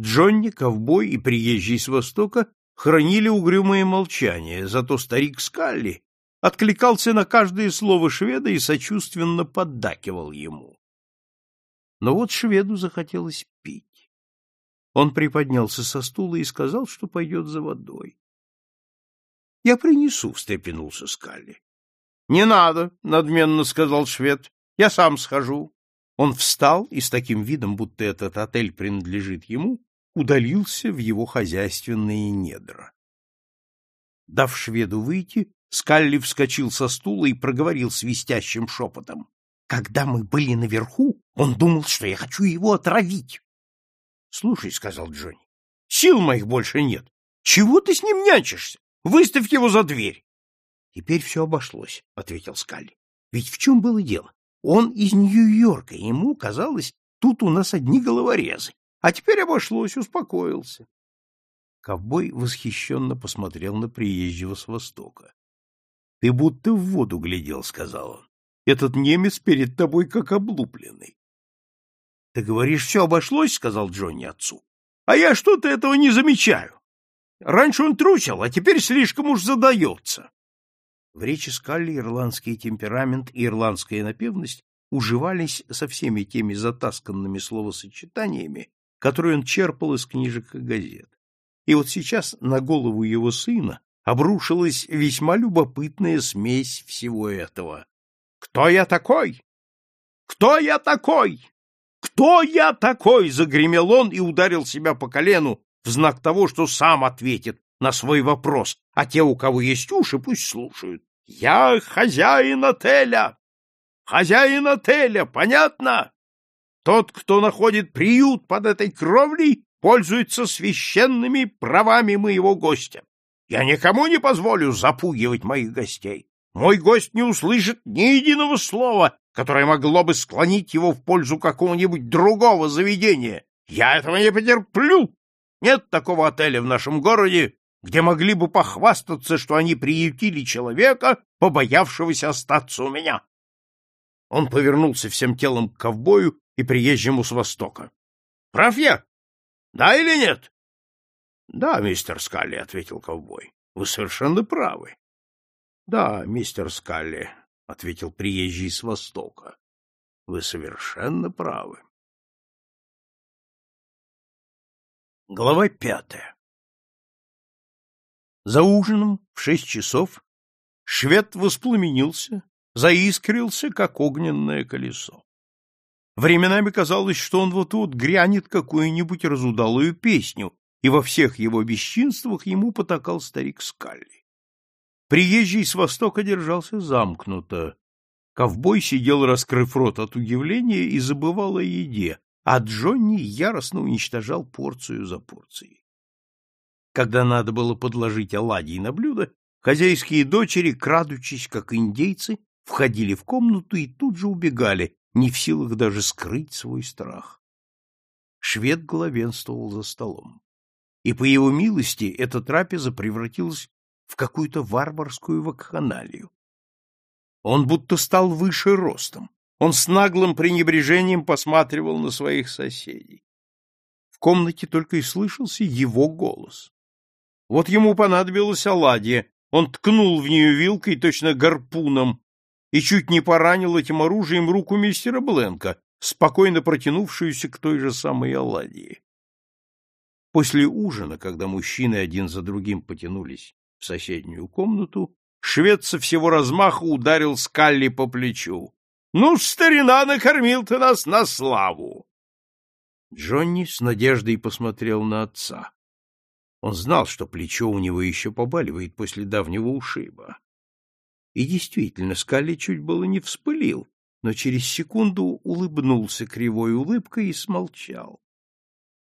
Джонни, ковбой и приезжий с востока хранили угрюмое молчание, зато старик Скалли откликался на каждое слово шведа и сочувственно поддакивал ему. Но вот шведу захотелось пить. Он приподнялся со стула и сказал, что пойдет за водой. — Я принесу, — встрепенулся Скалли. — Не надо, — надменно сказал швед. — Я сам схожу. Он встал и с таким видом, будто этот отель принадлежит ему, удалился в его хозяйственные недра. Дав шведу выйти, Скалли вскочил со стула и проговорил свистящим шепотом. Когда мы были наверху, он думал, что я хочу его отравить. — Слушай, — сказал Джонни, — сил моих больше нет. Чего ты с ним нянчишься? Выставь его за дверь. — Теперь все обошлось, — ответил Скалли. — Ведь в чем было дело? Он из Нью-Йорка, ему казалось, тут у нас одни головорезы. А теперь обошлось, успокоился. Ковбой восхищенно посмотрел на приезжего с востока. — Ты будто в воду глядел, — сказал он. Этот немец перед тобой как облупленный. — Ты говоришь, все обошлось, — сказал Джонни отцу. — А я что-то этого не замечаю. Раньше он трусил, а теперь слишком уж задается. В речи Скалли ирландский темперамент и ирландская напевность уживались со всеми теми затасканными словосочетаниями, которые он черпал из книжек и газет. И вот сейчас на голову его сына обрушилась весьма любопытная смесь всего этого. Кто я такой? Кто я такой? Кто я такой? загремел он и ударил себя по колену в знак того, что сам ответит на свой вопрос, а те, у кого есть уши, пусть слушают. Я хозяин отеля. Хозяин отеля, понятно? Тот, кто находит приют под этой кровлей, пользуется священными правами моего гостя. Я никому не позволю запугивать моих гостей. Мой гость не услышит ни единого слова, которое могло бы склонить его в пользу какого-нибудь другого заведения. Я этого не потерплю. Нет такого отеля в нашем городе, где могли бы похвастаться, что они приютили человека, побоявшегося остаться у меня. Он повернулся всем телом к ковбою и приезжему с востока. — Прав я? Да или нет? — Да, мистер Скалли, — ответил ковбой. — Вы совершенно правы. Да, мистер Скалли, ответил приезжий с востока. Вы совершенно правы. Глава пятая. За ужином в шесть часов Швед воспламенился, заискрился, как огненное колесо. Временами казалось, что он вот-вот грянет какую-нибудь разудалую песню, и во всех его бесчинствах ему потакал старик Скалли. Приезжий с востока держался замкнуто. Ковбой сидел, раскрыв рот от удивления, и забывал о еде, а Джонни яростно уничтожал порцию за порцией. Когда надо было подложить оладьи на блюдо, хозяйские дочери, крадучись, как индейцы, входили в комнату и тут же убегали, не в силах даже скрыть свой страх. Швед главенствовал за столом. И по его милости эта трапеза превратилась в какую-то варварскую вакханалию. Он будто стал выше ростом. Он с наглым пренебрежением посматривал на своих соседей. В комнате только и слышался его голос. Вот ему понадобилась оладья, он ткнул в нее вилкой, точно гарпуном, и чуть не поранил этим оружием руку мистера Бленка, спокойно протянувшуюся к той же самой оладьи. После ужина, когда мужчины один за другим потянулись в соседнюю комнату, швед со всего размаха ударил Скалли по плечу. — Ну, старина, накормил ты нас на славу! Джонни с надеждой посмотрел на отца. Он знал, что плечо у него еще побаливает после давнего ушиба. И действительно, Скалли чуть было не вспылил, но через секунду улыбнулся кривой улыбкой и смолчал.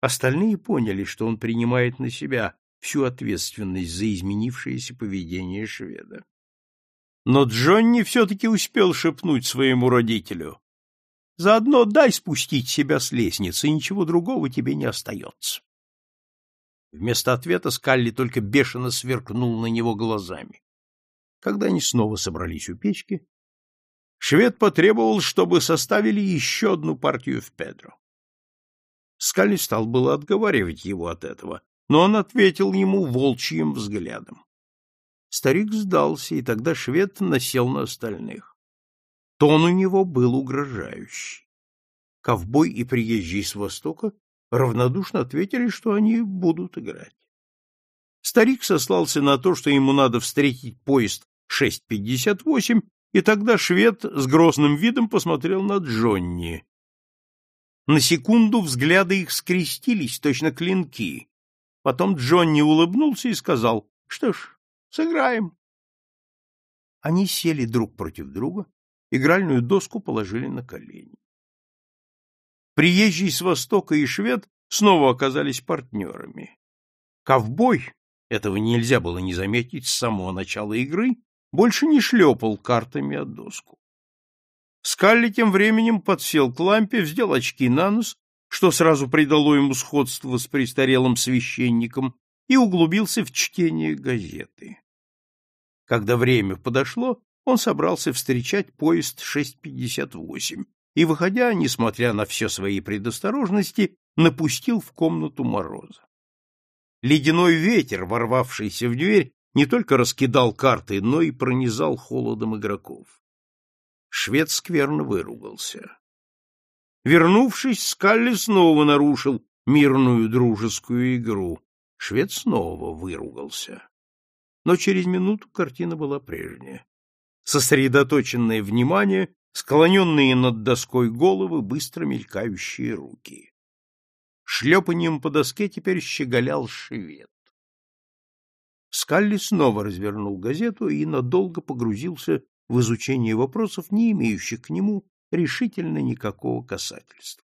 Остальные поняли, что он принимает на себя всю ответственность за изменившееся поведение шведа. Но Джонни все-таки успел шепнуть своему родителю. «Заодно дай спустить себя с лестницы, ничего другого тебе не остается». Вместо ответа Скалли только бешено сверкнул на него глазами. Когда они снова собрались у печки, швед потребовал, чтобы составили еще одну партию в Педро. Скалли стал было отговаривать его от этого, но он ответил ему волчьим взглядом. Старик сдался, и тогда швед насел на остальных. Тон у него был угрожающий. Ковбой и приезжий с востока равнодушно ответили, что они будут играть. Старик сослался на то, что ему надо встретить поезд 6.58, и тогда швед с грозным видом посмотрел на Джонни. На секунду взгляды их скрестились, точно клинки. Потом Джонни улыбнулся и сказал, что ж, сыграем. Они сели друг против друга, игральную доску положили на колени. Приезжий с Востока и швед снова оказались партнерами. Ковбой, этого нельзя было не заметить с самого начала игры, больше не шлепал картами от доску. Скалли тем временем подсел к лампе, взял очки на нос, что сразу придало ему сходство с престарелым священником, и углубился в чтение газеты. Когда время подошло, он собрался встречать поезд 6.58 и, выходя, несмотря на все свои предосторожности, напустил в комнату мороза. Ледяной ветер, ворвавшийся в дверь, не только раскидал карты, но и пронизал холодом игроков. Швед скверно выругался. Вернувшись, Скалли снова нарушил мирную дружескую игру. Швед снова выругался. Но через минуту картина была прежняя. Сосредоточенное внимание, склоненные над доской головы, быстро мелькающие руки. Шлепанием по доске теперь щеголял швед. Скалли снова развернул газету и надолго погрузился в изучение вопросов, не имеющих к нему решительно никакого касательства.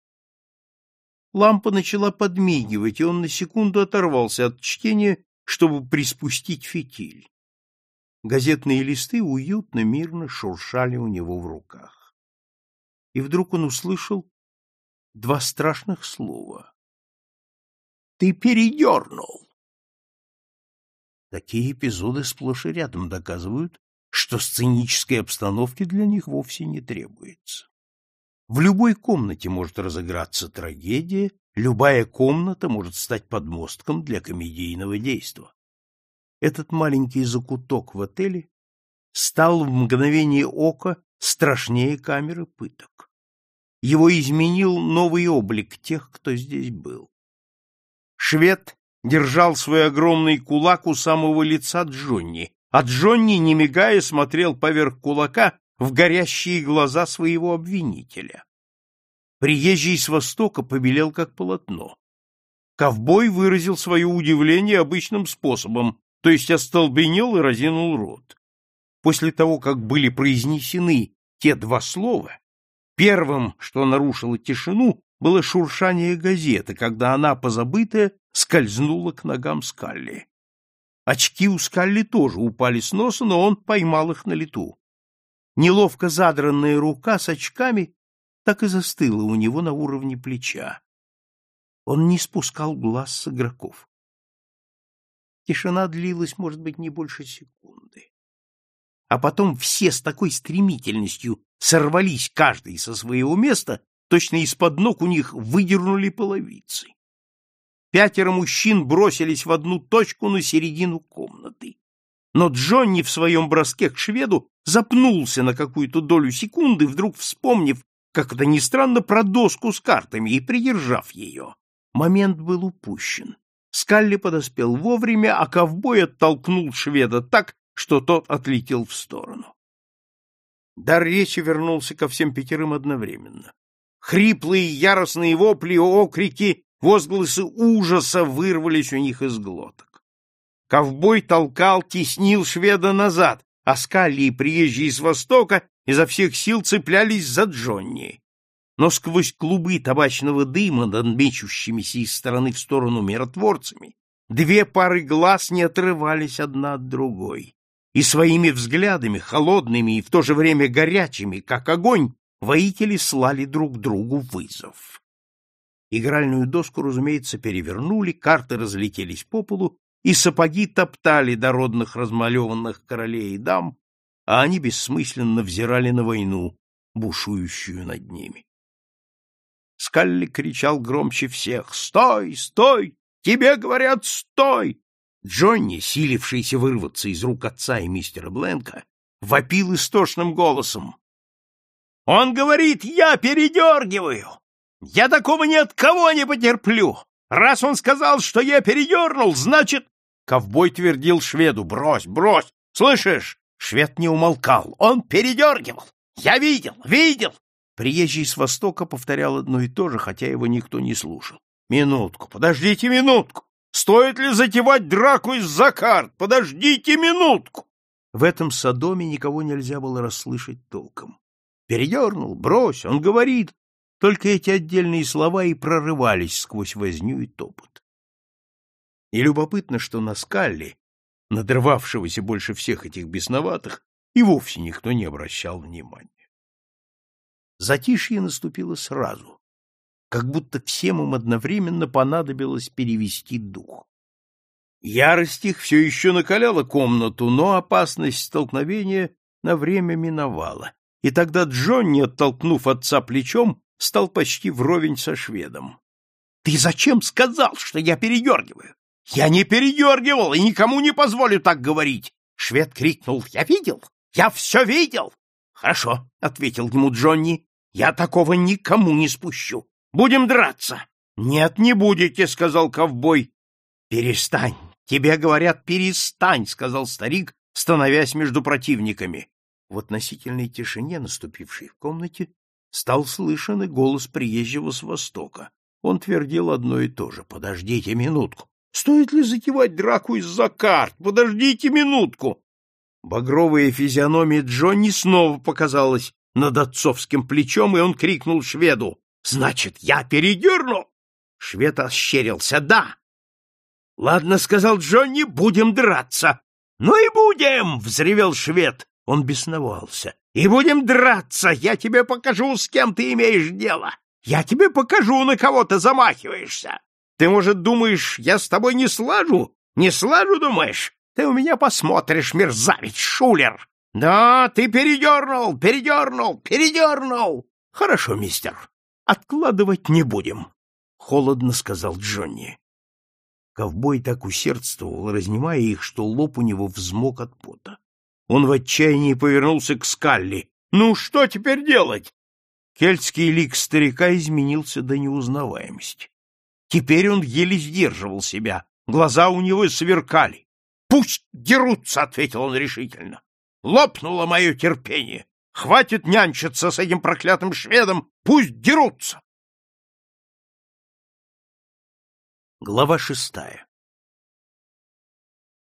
Лампа начала подмигивать, и он на секунду оторвался от чтения, чтобы приспустить фитиль. Газетные листы уютно, мирно шуршали у него в руках. И вдруг он услышал два страшных слова. «Ты передернул!» Такие эпизоды сплошь и рядом доказывают, что сценической обстановки для них вовсе не требуется. В любой комнате может разыграться трагедия, любая комната может стать подмостком для комедийного действа. Этот маленький закуток в отеле стал в мгновение ока страшнее камеры пыток. Его изменил новый облик тех, кто здесь был. Швед держал свой огромный кулак у самого лица Джонни, а Джонни, не мигая, смотрел поверх кулака в горящие глаза своего обвинителя. Приезжий с востока побелел как полотно. Ковбой выразил свое удивление обычным способом, то есть остолбенел и разинул рот. После того, как были произнесены те два слова, первым, что нарушило тишину, было шуршание газеты, когда она, позабытая, скользнула к ногам Скалли. Очки у Скалли тоже упали с носа, но он поймал их на лету. Неловко задранная рука с очками так и застыла у него на уровне плеча. Он не спускал глаз с игроков. Тишина длилась, может быть, не больше секунды. А потом все с такой стремительностью сорвались каждый со своего места, точно из-под ног у них выдернули половицы. Пятеро мужчин бросились в одну точку на середину комнаты. Но Джонни в своем броске к шведу запнулся на какую-то долю секунды, вдруг вспомнив, как это ни странно, про доску с картами и придержав ее. Момент был упущен. Скалли подоспел вовремя, а ковбой оттолкнул шведа так, что тот отлетел в сторону. Дар речи вернулся ко всем пятерым одновременно. Хриплые, яростные вопли, окрики, возгласы ужаса вырвались у них из глоток. Ковбой толкал, теснил шведа назад, а Скалли и приезжие с востока изо всех сил цеплялись за Джонни. Но сквозь клубы табачного дыма мечущимися из стороны в сторону миротворцами две пары глаз не отрывались одна от другой, и своими взглядами, холодными и в то же время горячими, как огонь, воители слали друг другу вызов. Игральную доску, разумеется, перевернули, карты разлетелись по полу, и сапоги топтали дородных размалеванных королей и дам, а они бессмысленно взирали на войну, бушующую над ними. Скалли кричал громче всех «Стой! Стой! Тебе говорят, стой!» Джонни, силившийся вырваться из рук отца и мистера Бленка, вопил истошным голосом. «Он говорит, я передергиваю! Я такого ни от кого не потерплю! Раз он сказал, что я передернул, значит...» Ковбой твердил шведу «Брось, брось! Слышишь? Швед не умолкал. Он передергивал. Я видел, видел. Приезжий с востока повторял одно и то же, хотя его никто не слушал. Минутку, подождите минутку. Стоит ли затевать драку из-за карт? Подождите минутку. В этом садоме никого нельзя было расслышать толком. Передернул, брось, он говорит. Только эти отдельные слова и прорывались сквозь возню и топот. И любопытно, что на скале надрывавшегося больше всех этих бесноватых, и вовсе никто не обращал внимания. Затишье наступило сразу, как будто всем им одновременно понадобилось перевести дух. Ярость их все еще накаляла комнату, но опасность столкновения на время миновала, и тогда Джонни, оттолкнув отца плечом, стал почти вровень со шведом. — Ты зачем сказал, что я передергиваю? Я не передергивал и никому не позволю так говорить. Швед крикнул. Я видел. Я все видел. Хорошо, ответил ему Джонни. Я такого никому не спущу. Будем драться. Нет, не будете, сказал ковбой. Перестань. Тебе говорят, перестань, сказал старик, становясь между противниками. В относительной тишине, наступившей в комнате, стал слышен и голос приезжего с востока. Он твердил одно и то же. Подождите минутку. Стоит ли затевать драку из-за карт? Подождите минутку. Багровая физиономия Джонни снова показалась над отцовским плечом, и он крикнул шведу. — Значит, я передерну? Швед ощерился. — Да. — Ладно, — сказал Джонни, — будем драться. — Ну и будем! — взревел швед. Он бесновался. — И будем драться! Я тебе покажу, с кем ты имеешь дело! Я тебе покажу, на кого ты замахиваешься! Ты, может, думаешь, я с тобой не слажу? Не слажу, думаешь? Ты у меня посмотришь, мерзавец, шулер. Да, ты передернул, передернул, передернул. Хорошо, мистер, откладывать не будем, — холодно сказал Джонни. Ковбой так усердствовал, разнимая их, что лоб у него взмок от пота. Он в отчаянии повернулся к Скалли. «Ну, что теперь делать?» Кельтский лик старика изменился до неузнаваемости. Теперь он еле сдерживал себя, глаза у него сверкали. Пусть дерутся, — ответил он решительно. Лопнуло мое терпение. Хватит нянчиться с этим проклятым шведом, пусть дерутся. Глава шестая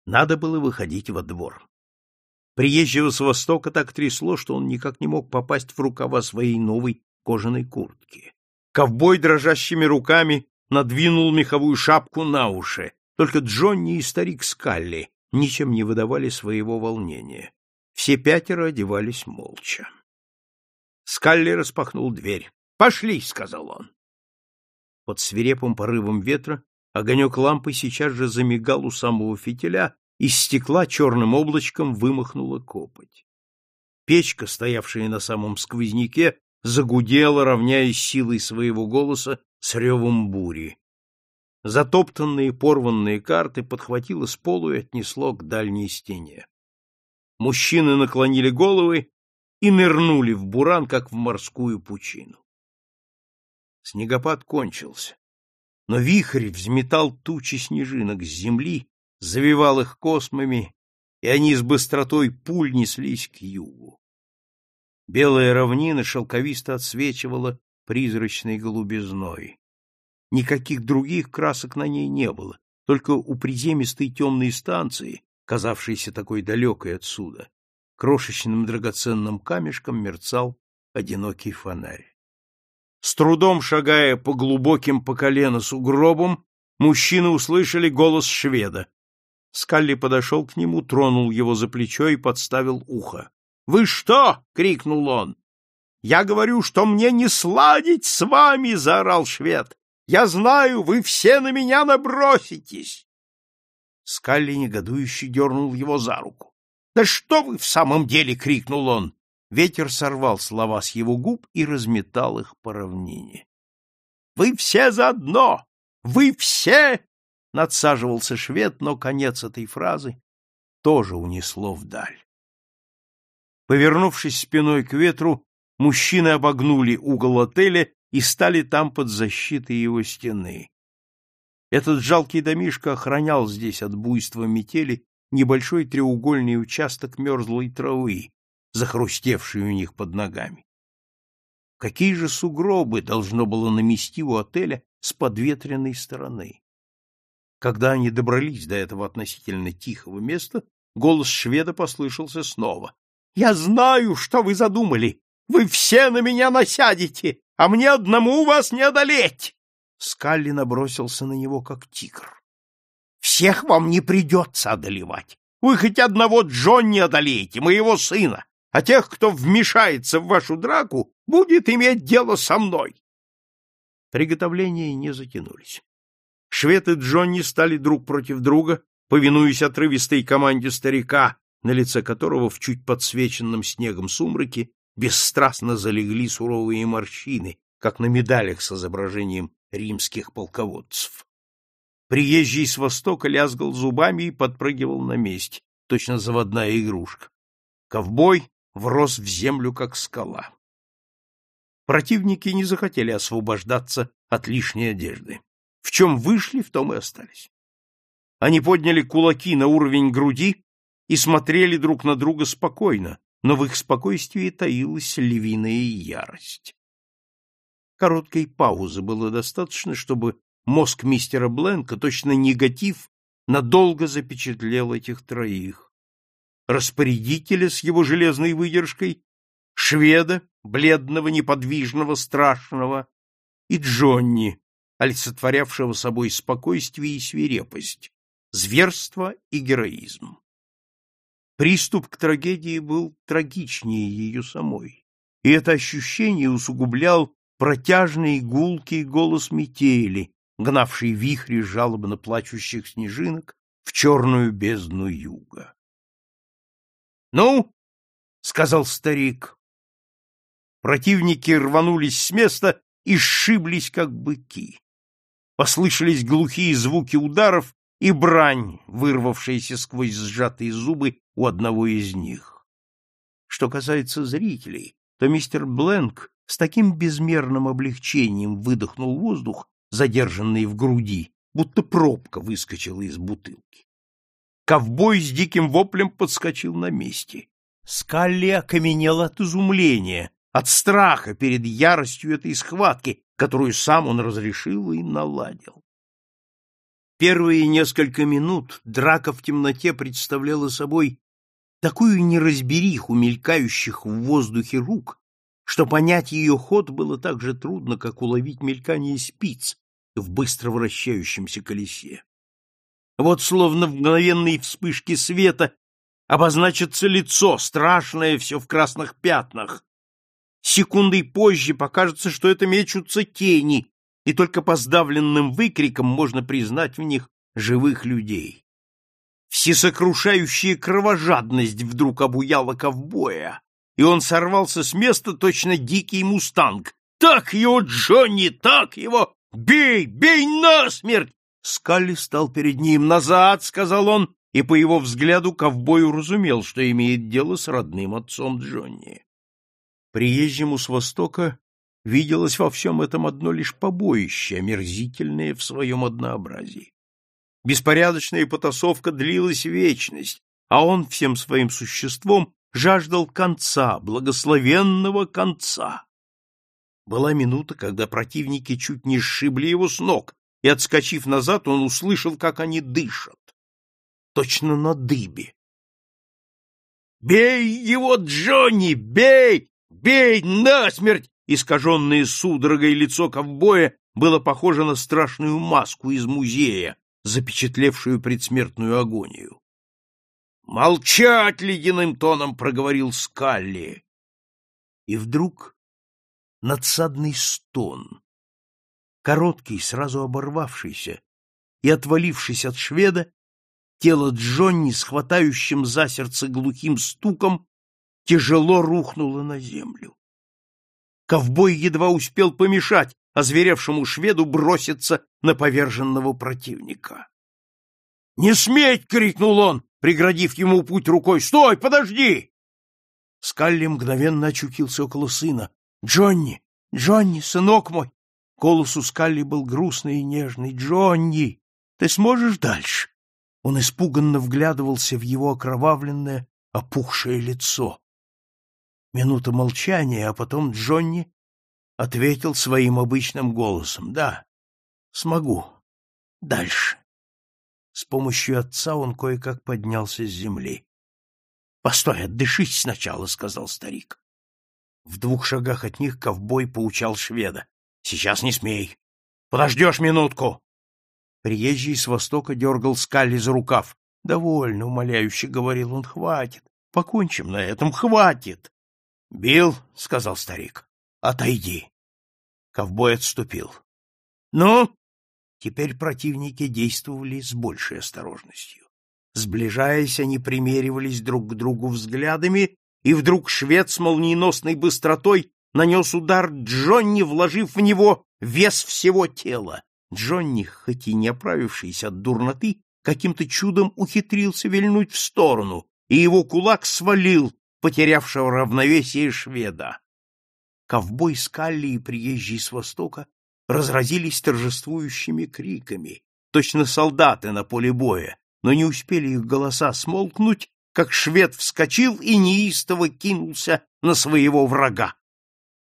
Надо было выходить во двор. Приезжего с востока так трясло, что он никак не мог попасть в рукава своей новой кожаной куртки. Ковбой дрожащими руками надвинул меховую шапку на уши. Только Джонни и старик Скалли ничем не выдавали своего волнения. Все пятеро одевались молча. Скалли распахнул дверь. «Пошли!» — сказал он. Под свирепым порывом ветра огонек лампы сейчас же замигал у самого фитиля, из стекла черным облачком вымахнула копоть. Печка, стоявшая на самом сквозняке, загудела, равняясь силой своего голоса с ревом бури. Затоптанные порванные карты подхватило с полу и отнесло к дальней стене. Мужчины наклонили головы и нырнули в буран, как в морскую пучину. Снегопад кончился, но вихрь взметал тучи снежинок с земли, завивал их космами, и они с быстротой пуль неслись к югу. Белая равнина шелковисто отсвечивала призрачной голубизной. Никаких других красок на ней не было, только у приземистой темной станции, казавшейся такой далекой отсюда, крошечным драгоценным камешком мерцал одинокий фонарь. С трудом шагая по глубоким по колено сугробам, мужчины услышали голос шведа. Скалли подошел к нему, тронул его за плечо и подставил ухо. — Вы что? — крикнул он. — Я говорю, что мне не сладить с вами! — заорал швед. — Я знаю, вы все на меня наброситесь! Скалли негодующе дернул его за руку. — Да что вы в самом деле! — крикнул он. Ветер сорвал слова с его губ и разметал их по равнине. — Вы все заодно! Вы все! Надсаживался швед, но конец этой фразы тоже унесло вдаль. Повернувшись спиной к ветру, мужчины обогнули угол отеля и стали там под защитой его стены. Этот жалкий домишко охранял здесь от буйства метели небольшой треугольный участок мерзлой травы, захрустевший у них под ногами. Какие же сугробы должно было намести у отеля с подветренной стороны? Когда они добрались до этого относительно тихого места, голос шведа послышался снова. — Я знаю, что вы задумали. Вы все на меня насядете, а мне одному вас не одолеть. Скалли набросился на него, как тигр. — Всех вам не придется одолевать. Вы хоть одного Джонни одолеете, моего сына, а тех, кто вмешается в вашу драку, будет иметь дело со мной. Приготовления не затянулись. Швед и Джонни стали друг против друга, повинуясь отрывистой команде старика, на лице которого в чуть подсвеченном снегом сумраке бесстрастно залегли суровые морщины, как на медалях с изображением римских полководцев. Приезжий с востока лязгал зубами и подпрыгивал на месте, точно заводная игрушка. Ковбой врос в землю, как скала. Противники не захотели освобождаться от лишней одежды. В чем вышли, в том и остались. Они подняли кулаки на уровень груди и смотрели друг на друга спокойно, но в их спокойствии таилась львиная ярость. Короткой паузы было достаточно, чтобы мозг мистера Бленка, точно негатив, надолго запечатлел этих троих. Распорядителя с его железной выдержкой, шведа, бледного, неподвижного, страшного, и Джонни, олицетворявшего собой спокойствие и свирепость, зверство и героизм. Приступ к трагедии был трагичнее ее самой, и это ощущение усугублял протяжный гулкий голос метели, гнавший вихри жалобно плачущих снежинок в черную бездну юга. — Ну, — сказал старик. Противники рванулись с места и сшиблись, как быки. Послышались глухие звуки ударов и брань, вырвавшаяся сквозь сжатые зубы у одного из них. Что касается зрителей, то мистер Бленк с таким безмерным облегчением выдохнул воздух, задержанный в груди, будто пробка выскочила из бутылки. ковбой с диким воплем подскочил на месте. Скалли окаменел от изумления, от страха перед яростью этой схватки, которую сам он разрешил и наладил. Первые несколько минут драка в темноте представляла собой такую неразбериху мелькающих в воздухе рук, что понять ее ход было так же трудно, как уловить мелькание спиц в быстро вращающемся колесе. Вот словно в мгновенной вспышке света обозначится лицо, страшное все в красных пятнах. Секундой позже покажется, что это мечутся тени, и только по сдавленным выкрикам можно признать в них живых людей. Всесокрушающая кровожадность вдруг обуяла ковбоя, и он сорвался с места точно дикий мустанг. «Так его, Джонни, так его! Бей, бей насмерть!» Скалли стал перед ним. «Назад!» — сказал он, и по его взгляду ковбой уразумел, что имеет дело с родным отцом Джонни. Приезжему с Востока виделось во всем этом одно лишь побоище, омерзительное в своем однообразии. Беспорядочная потасовка длилась вечность, а он всем своим существом жаждал конца, благословенного конца. Была минута, когда противники чуть не сшибли его с ног, и, отскочив назад, он услышал, как они дышат. Точно на дыбе. «Бей его, Джонни! Бей! Бей насмерть!» Искаженное судорогой лицо ковбоя было похоже на страшную маску из музея, запечатлевшую предсмертную агонию. «Молчать!» — ледяным тоном проговорил Скалли. И вдруг надсадный стон, короткий, сразу оборвавшийся, и, отвалившись от шведа, тело Джонни с хватающим за сердце глухим стуком тяжело рухнуло на землю. Ковбой едва успел помешать озверевшему шведу броситься на поверженного противника. «Не сметь!» — крикнул он, преградив ему путь рукой. «Стой! Подожди!» Скалли мгновенно очутился около сына. «Джонни! Джонни, сынок мой!» Голос у Скалли был грустный и нежный. «Джонни, ты сможешь дальше?» Он испуганно вглядывался в его окровавленное, опухшее лицо. Минута молчания, а потом Джонни ответил своим обычным голосом. «Да, смогу. Дальше». С помощью отца он кое-как поднялся с земли. — Постой, отдышись сначала, — сказал старик. В двух шагах от них ковбой поучал шведа. — Сейчас не смей. Подождешь минутку. Приезжий с востока дергал Скалли за рукав. — Довольно, — умоляюще говорил он, — хватит. Покончим на этом, хватит. — Бил, — сказал старик, — отойди. Ковбой отступил. — Ну, Теперь противники действовали с большей осторожностью. Сближаясь, они примеривались друг к другу взглядами, и вдруг швед с молниеносной быстротой нанес удар Джонни, вложив в него вес всего тела. Джонни, хоть и не оправившийся от дурноты, каким-то чудом ухитрился вильнуть в сторону, и его кулак свалил потерявшего равновесие шведа. Ковбой Скалли и приезжий с востока разразились торжествующими криками, точно солдаты на поле боя, но не успели их голоса смолкнуть, как швед вскочил и неистово кинулся на своего врага.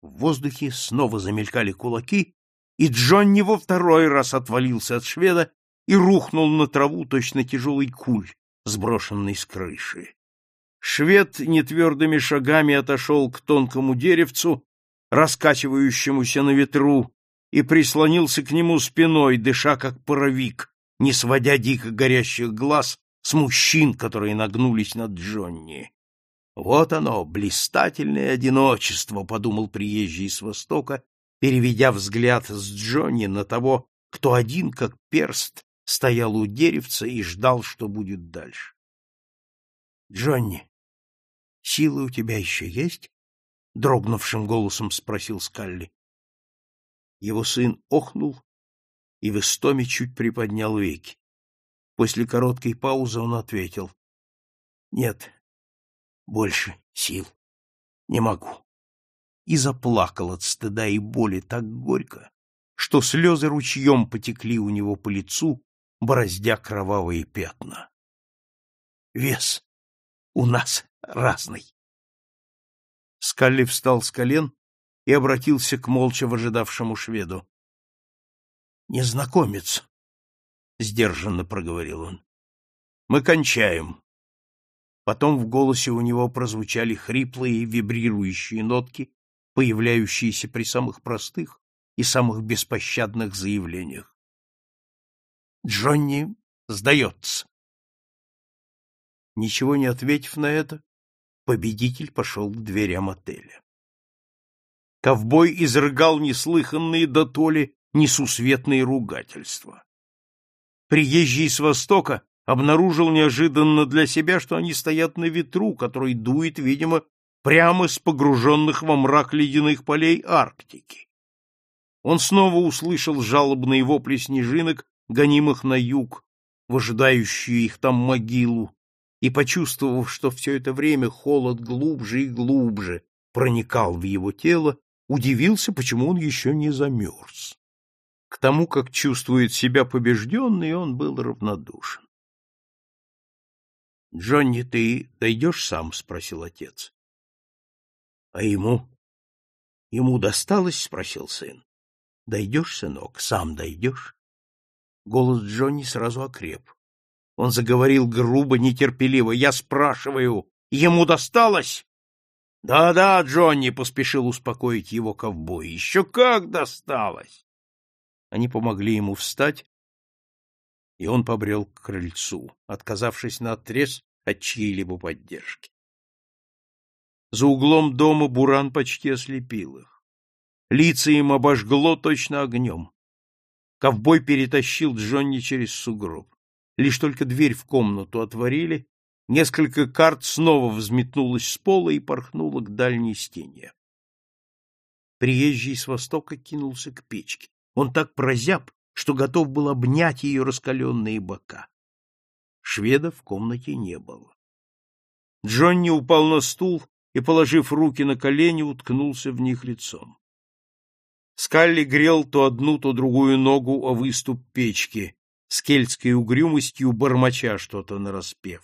В воздухе снова замелькали кулаки, и Джонни во второй раз отвалился от шведа и рухнул на траву точно тяжелый куль, сброшенный с крыши. Швед нетвердыми шагами отошел к тонкому деревцу, раскачивающемуся на ветру, и прислонился к нему спиной, дыша как паровик, не сводя дико горящих глаз с мужчин, которые нагнулись над Джонни. Вот оно, блистательное одиночество, подумал приезжий с востока, переведя взгляд с Джонни на того, кто один как перст стоял у деревца и ждал, что будет дальше. Джонни, силы у тебя еще есть? дрогнувшим голосом спросил Скалли. Его сын охнул и в истоме чуть приподнял веки. После короткой паузы он ответил. — Нет, больше сил. Не могу. И заплакал от стыда и боли так горько, что слезы ручьем потекли у него по лицу, бороздя кровавые пятна. вес у нас разный. Скалли встал с колен и обратился к молча выжидавшему шведу. — Незнакомец, — сдержанно проговорил он. — Мы кончаем. Потом в голосе у него прозвучали хриплые вибрирующие нотки, появляющиеся при самых простых и самых беспощадных заявлениях. Джонни сдается. Ничего не ответив на это, победитель пошел к дверям отеля. Ковбой изрыгал неслыханные до толи несусветные ругательства. Приезжий с востока обнаружил неожиданно для себя, что они стоят на ветру, который дует, видимо, прямо с погруженных во мрак ледяных полей Арктики. Он снова услышал жалобные вопли снежинок, гонимых на юг, в ожидающую их там могилу, и, почувствовав, что все это время холод глубже и глубже проникал в его тело, удивился, почему он еще не замерз. К тому, как чувствует себя побежденный, он был равнодушен. — Джонни, ты дойдешь сам? — спросил отец. — А ему? — Ему досталось? — спросил сын. — Дойдешь, сынок, сам дойдешь? Голос Джонни сразу окреп. Он заговорил грубо, нетерпеливо. Я спрашиваю, ему досталось? Да-да, Джонни поспешил успокоить его ковбой. Еще как досталось. Они помогли ему встать, и он побрел к крыльцу, отказавшись наотрез от чьей-либо поддержки. За углом дома буран почти ослепил их. Лица им обожгло точно огнем. Ковбой перетащил Джонни через сугроб. Лишь только дверь в комнату отворили, несколько карт снова взметнулось с пола и порхнуло к дальней стене. Приезжий с востока кинулся к печке. Он так прозяб, что готов был обнять ее раскаленные бока. Шведа в комнате не было. Джонни упал на стул и, положив руки на колени, уткнулся в них лицом. Скалли грел то одну, то другую ногу о выступ печки, с кельтской угрюмостью бормоча что-то нараспев.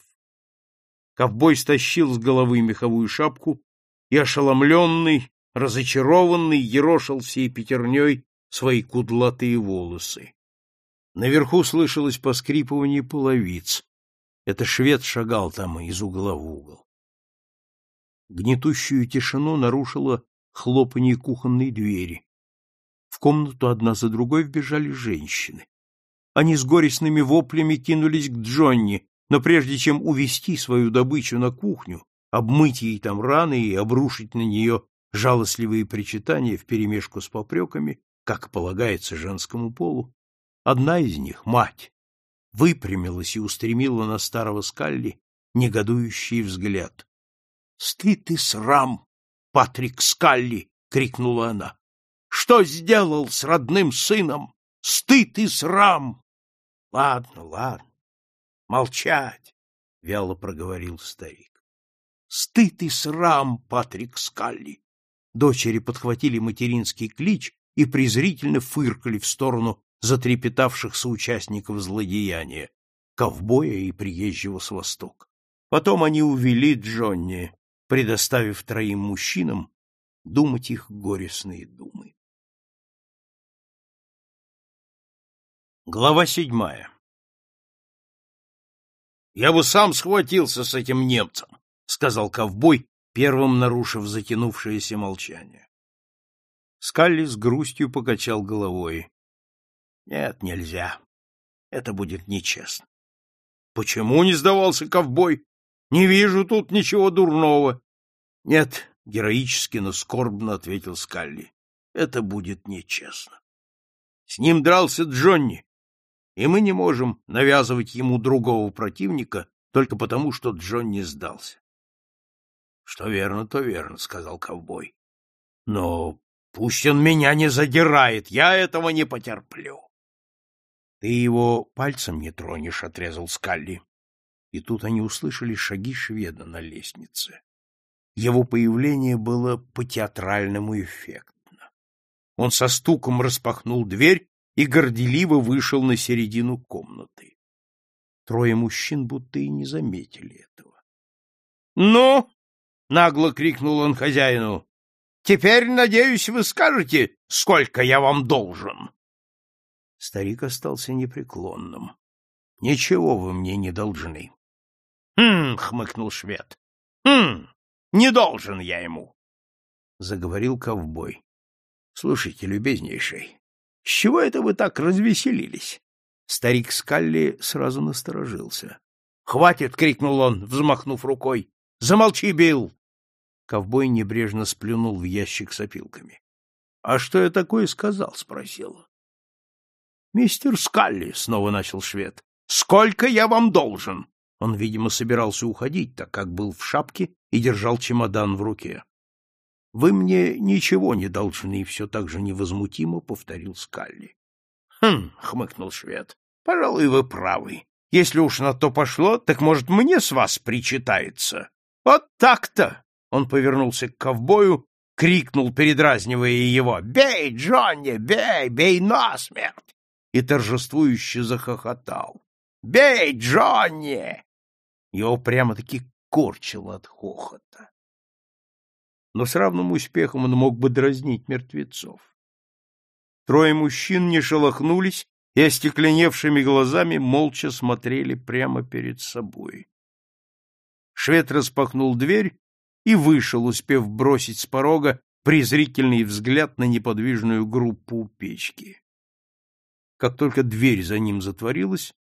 Ковбой стащил с головы меховую шапку и, ошеломленный, разочарованный, ерошил всей пятерней свои кудлатые волосы. Наверху слышалось поскрипывание половиц. Это швед шагал там из угла в угол. Гнетущую тишину нарушило хлопанье кухонной двери. В комнату одна за другой вбежали женщины. Они с горестными воплями кинулись к Джонни, но прежде чем увести свою добычу на кухню, обмыть ей там раны и обрушить на нее жалостливые причитания вперемешку с попреками, как полагается женскому полу, одна из них, мать, выпрямилась и устремила на старого Скалли негодующий взгляд. — Стыд и срам, Патрик Скалли! — крикнула она. — Что сделал с родным сыном? Стыд и срам! — Ладно, ладно. Молчать, — вяло проговорил старик. — Стыд и срам, Патрик Скалли! Дочери подхватили материнский клич и презрительно фыркали в сторону затрепетавших соучастников злодеяния, ковбоя и приезжего с востока. Потом они увели Джонни, предоставив троим мужчинам думать их горестные думы. Глава седьмая «Я бы сам схватился с этим немцем», — сказал ковбой, первым нарушив затянувшееся молчание. Скалли с грустью покачал головой. «Нет, нельзя. Это будет нечестно». «Почему не сдавался ковбой? Не вижу тут ничего дурного». «Нет», — героически, но скорбно ответил Скалли. «Это будет нечестно». С ним дрался Джонни, и мы не можем навязывать ему другого противника только потому, что Джон не сдался. — Что верно, то верно, — сказал ковбой. — Но пусть он меня не задирает, я этого не потерплю. — Ты его пальцем не тронешь, — отрезал Скалли. И тут они услышали шаги шведа на лестнице. Его появление было по-театральному эффектно. Он со стуком распахнул дверь и горделиво вышел на середину комнаты. Трое мужчин будто и не заметили этого. — Ну! — нагло крикнул он хозяину. — Теперь, надеюсь, вы скажете, сколько я вам должен. Старик остался непреклонным. — Ничего вы мне не должны. — Хм! — хмыкнул швед. — Хм! Не должен я ему. Заговорил ковбой. — Слушайте, любезнейший, с чего это вы так развеселились? Старик Скалли сразу насторожился. «Хватит!» — крикнул он, взмахнув рукой. «Замолчи, Билл!» Ковбой небрежно сплюнул в ящик с опилками. «А что я такое сказал?» — спросил. «Мистер Скалли!» — снова начал швед. «Сколько я вам должен?» Он, видимо, собирался уходить, так как был в шапке и держал чемодан в руке. «Вы мне ничего не должны», — все так же невозмутимо повторил Скалли. Хм, хмыкнул швед. Пожалуй, вы правы. Если уж на то пошло, так, может, мне с вас причитается. Вот так-то! Он повернулся к ковбою, крикнул, передразнивая его, «Бей, Джонни, бей, бей насмерть!» и торжествующе захохотал. «Бей, Джонни!» Его прямо-таки корчило от хохота. Но с равным успехом он мог бы дразнить мертвецов. Трое мужчин не шелохнулись и остекленевшими глазами молча смотрели прямо перед собой. Швед распахнул дверь и вышел, успев бросить с порога презрительный взгляд на неподвижную группу у печки. Как только дверь за ним затворилась,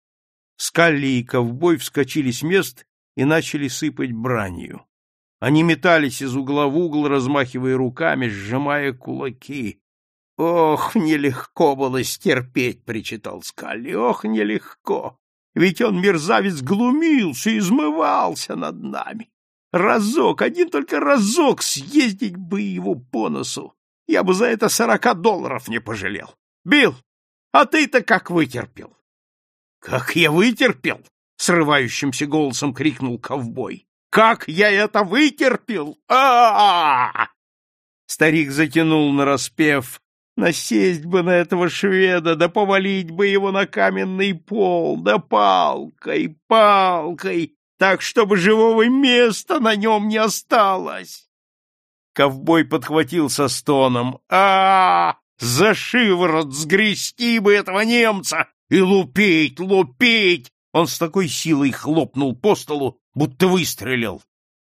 Скалли и ковбой вскочили с мест и начали сыпать бранью. Они метались из угла в угол, размахивая руками, сжимая кулаки. Ох, нелегко было стерпеть, причитал Скалли. Ох, нелегко. Ведь он мерзавец глумился, измывался над нами. Разок, один только разок съездить бы его по носу. Я бы за это сорока долларов не пожалел. Бил, а ты-то как вытерпел? Как я вытерпел? срывающимся голосом крикнул ковбой. Как я это вытерпел? А! -а, -а, Старик затянул на распев Насесть бы на этого шведа, да повалить бы его на каменный пол, да палкой, палкой, так, чтобы живого места на нем не осталось. Ковбой подхватил со стоном. а, -а, -а За шиворот сгрести бы этого немца и лупить, лупить! Он с такой силой хлопнул по столу, будто выстрелил.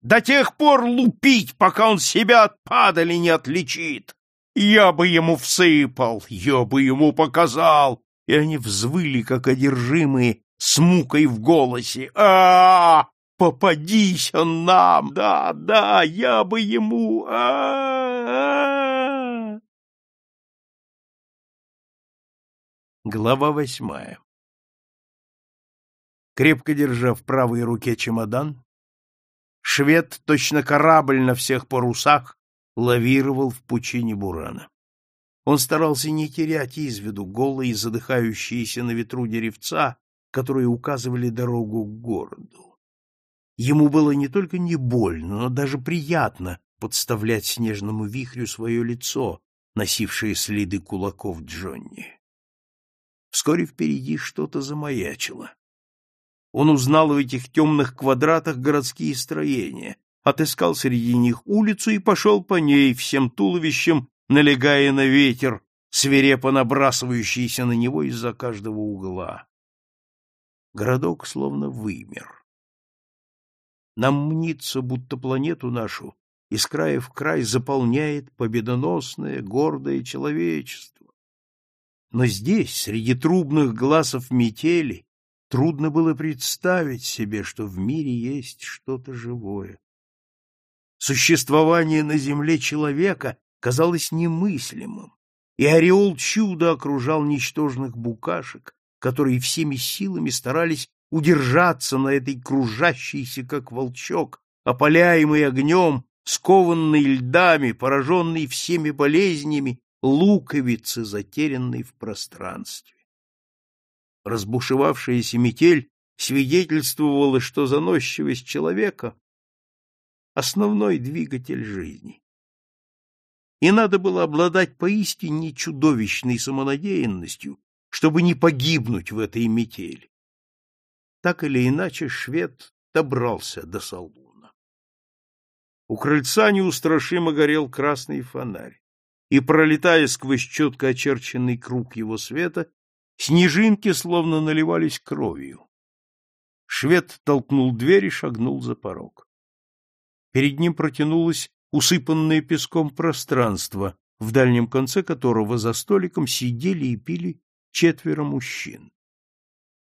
До тех пор лупить, пока он себя от падали не отличит. Я бы ему всыпал, я бы ему показал. И они взвыли, как одержимые, с мукой в голосе. а, -а, -а Попадись он нам! Да, да, я бы ему... а, -а, -а Глава восьмая Крепко держа в правой руке чемодан, швед, точно корабль на всех парусах, лавировал в пучине бурана. Он старался не терять из виду голые, задыхающиеся на ветру деревца, которые указывали дорогу к городу. Ему было не только не больно, но даже приятно подставлять снежному вихрю свое лицо, носившее следы кулаков Джонни. Вскоре впереди что-то замаячило. Он узнал в этих темных квадратах городские строения, отыскал среди них улицу и пошел по ней всем туловищем, налегая на ветер, свирепо набрасывающийся на него из-за каждого угла. Городок словно вымер. Нам мнится, будто планету нашу из края в край заполняет победоносное, гордое человечество. Но здесь, среди трубных глазов метели, трудно было представить себе, что в мире есть что-то живое. Существование на земле человека казалось немыслимым, и ореол чуда окружал ничтожных букашек, которые всеми силами старались удержаться на этой кружащейся, как волчок, опаляемой огнем, скованной льдами, пораженной всеми болезнями, луковицы, затерянной в пространстве. Разбушевавшаяся метель свидетельствовала, что заносчивость человека основной двигатель жизни. И надо было обладать поистине чудовищной самонадеянностью, чтобы не погибнуть в этой метели. Так или иначе, швед добрался до Салуна. У крыльца неустрашимо горел красный фонарь, и, пролетая сквозь четко очерченный круг его света, снежинки словно наливались кровью. Швед толкнул дверь и шагнул за порог. Перед ним протянулось усыпанное песком пространство, в дальнем конце которого за столиком сидели и пили четверо мужчин.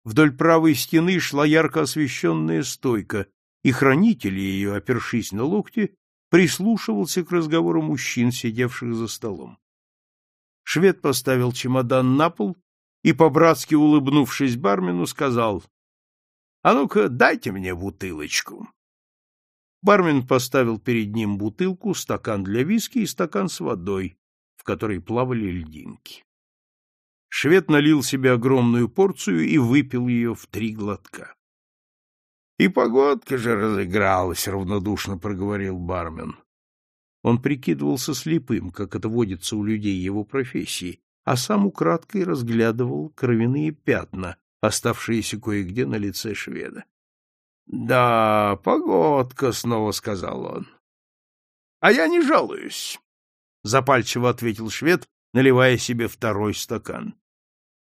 Вдоль правой стены шла ярко освещенная стойка, и хранитель ее, опершись на локти, прислушивался к разговору мужчин, сидевших за столом. Швед поставил чемодан на пол и, по-братски улыбнувшись бармену, сказал, — А ну-ка, дайте мне бутылочку. Бармен поставил перед ним бутылку, стакан для виски и стакан с водой, в которой плавали льдинки. Швед налил себе огромную порцию и выпил ее в три глотка. — И погодка же разыгралась, — равнодушно проговорил бармен. Он прикидывался слепым, как это водится у людей его профессии, а сам украдкой разглядывал кровяные пятна, оставшиеся кое-где на лице шведа. — Да, погодка, — снова сказал он. — А я не жалуюсь, — запальчиво ответил швед, наливая себе второй стакан.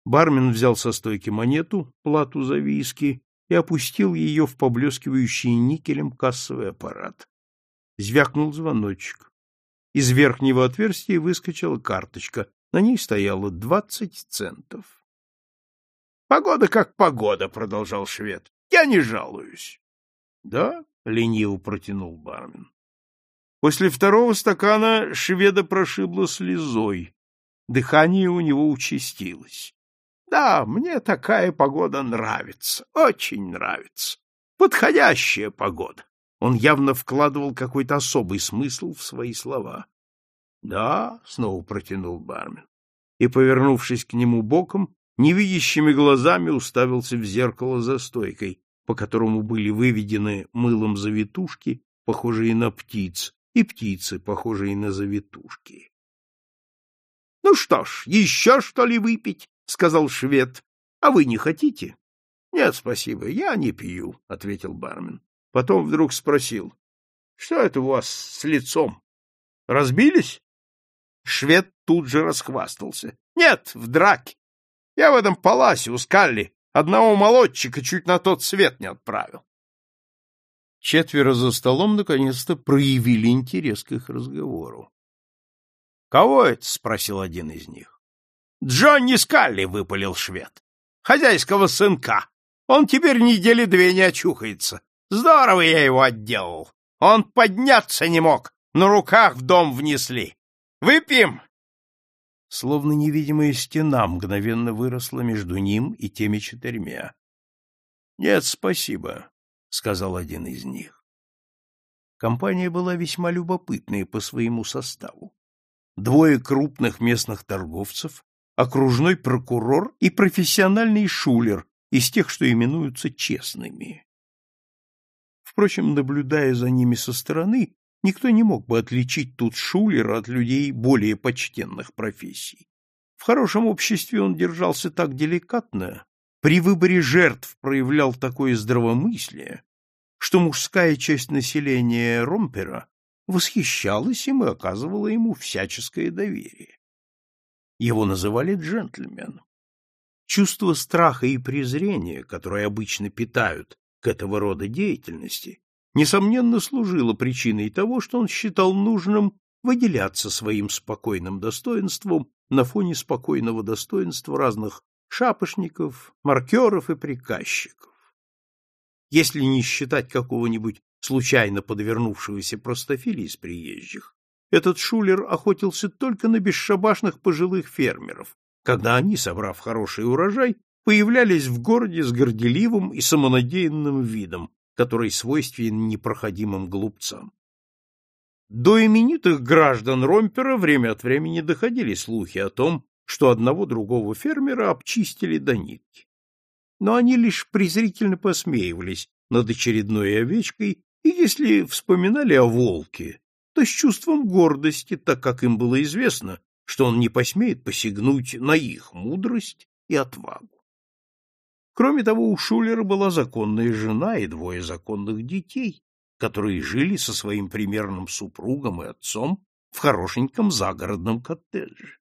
Бармен взял со стойки монету, плату за виски, и опустил ее в поблескивающий никелем кассовый аппарат. Звякнул звоночек. Из верхнего отверстия выскочила карточка. На ней стояло двадцать центов. — Погода как погода, — продолжал швед. — Я не жалуюсь. — Да? — лениво протянул бармен. После второго стакана шведа прошибло слезой. Дыхание у него участилось. Да, мне такая погода нравится, очень нравится. Подходящая погода. Он явно вкладывал какой-то особый смысл в свои слова. Да, снова протянул бармен. И, повернувшись к нему боком, невидящими глазами уставился в зеркало за стойкой, по которому были выведены мылом завитушки, похожие на птиц, и птицы, похожие на завитушки. — Ну что ж, еще что ли выпить? — сказал швед. — А вы не хотите? — Нет, спасибо, я не пью, — ответил бармен. Потом вдруг спросил. — Что это у вас с лицом? Разбились? Швед тут же расхвастался. — Нет, в драке. Я в этом паласе у Скалли одного молодчика чуть на тот свет не отправил. Четверо за столом наконец-то проявили интерес к их разговору. — Кого это? — спросил один из них. Джонни Скалли, — выпалил швед. — Хозяйского сынка. Он теперь недели две не очухается. Здорово я его отделал. Он подняться не мог. На руках в дом внесли. Выпьем? Словно невидимая стена мгновенно выросла между ним и теми четырьмя. — Нет, спасибо, — сказал один из них. Компания была весьма любопытная по своему составу. Двое крупных местных торговцев, окружной прокурор и профессиональный шулер из тех, что именуются честными. Впрочем, наблюдая за ними со стороны, никто не мог бы отличить тут шулера от людей более почтенных профессий. В хорошем обществе он держался так деликатно, при выборе жертв проявлял такое здравомыслие, что мужская часть населения Ромпера восхищалась им и оказывала ему всяческое доверие. Его называли джентльменом. Чувство страха и презрения, которое обычно питают к этого рода деятельности, несомненно служило причиной того, что он считал нужным выделяться своим спокойным достоинством на фоне спокойного достоинства разных шапошников, маркеров и приказчиков. Если не считать какого-нибудь случайно подвернувшегося простофиля из приезжих, этот шулер охотился только на бесшабашных пожилых фермеров, когда они, собрав хороший урожай, появлялись в городе с горделивым и самонадеянным видом, который свойственен непроходимым глупцам. До именитых граждан Ромпера время от времени доходили слухи о том, что одного другого фермера обчистили до нитки. Но они лишь презрительно посмеивались над очередной овечкой и, если вспоминали о волке, то с чувством гордости, так как им было известно, что он не посмеет посягнуть на их мудрость и отвагу. Кроме того, у Шулера была законная жена и двое законных детей, которые жили со своим примерным супругом и отцом в хорошеньком загородном коттедже.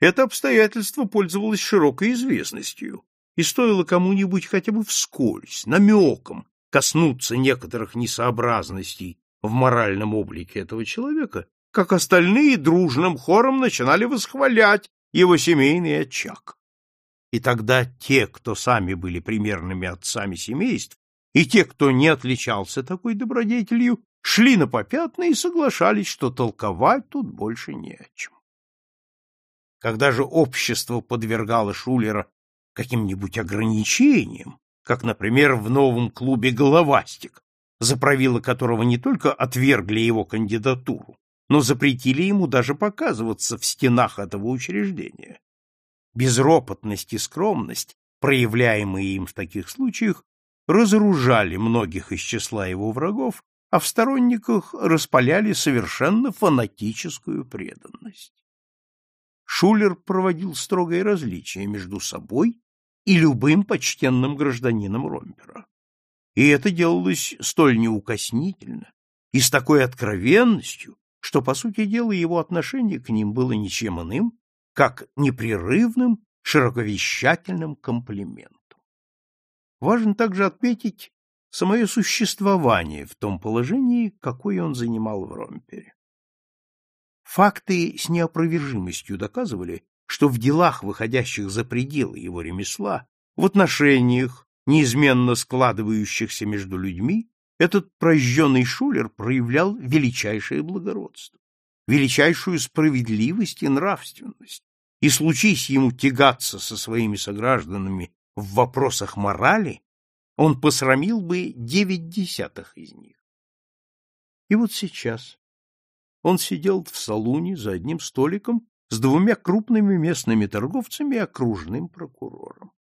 Это обстоятельство пользовалось широкой известностью, и стоило кому-нибудь хотя бы вскользь, намеком коснуться некоторых несообразностей в моральном облике этого человека, как остальные дружным хором начинали восхвалять его семейный очаг. И тогда те, кто сами были примерными отцами семейств, и те, кто не отличался такой добродетелью, шли на попятные и соглашались, что толковать тут больше не о чем. Когда же общество подвергало Шулера каким-нибудь ограничениям, как, например, в новом клубе «Головастик», за правила которого не только отвергли его кандидатуру, но запретили ему даже показываться в стенах этого учреждения. Безропотность и скромность, проявляемые им в таких случаях, разоружали многих из числа его врагов, а в сторонниках распаляли совершенно фанатическую преданность. Шулер проводил строгое различие между собой и любым почтенным гражданином Ромпера. И это делалось столь неукоснительно и с такой откровенностью, что, по сути дела, его отношение к ним было ничем иным, как непрерывным, широковещательным комплиментом. Важно также отметить самое существование в том положении, какое он занимал в Ромпере. Факты с неопровержимостью доказывали, что в делах, выходящих за пределы его ремесла, в отношениях, неизменно складывающихся между людьми, этот прожженный шулер проявлял величайшее благородство, величайшую справедливость и нравственность, и случись ему тягаться со своими согражданами в вопросах морали, он посрамил бы девять десятых из них. И вот сейчас он сидел в салуне за одним столиком с двумя крупными местными торговцами и окружным прокурором.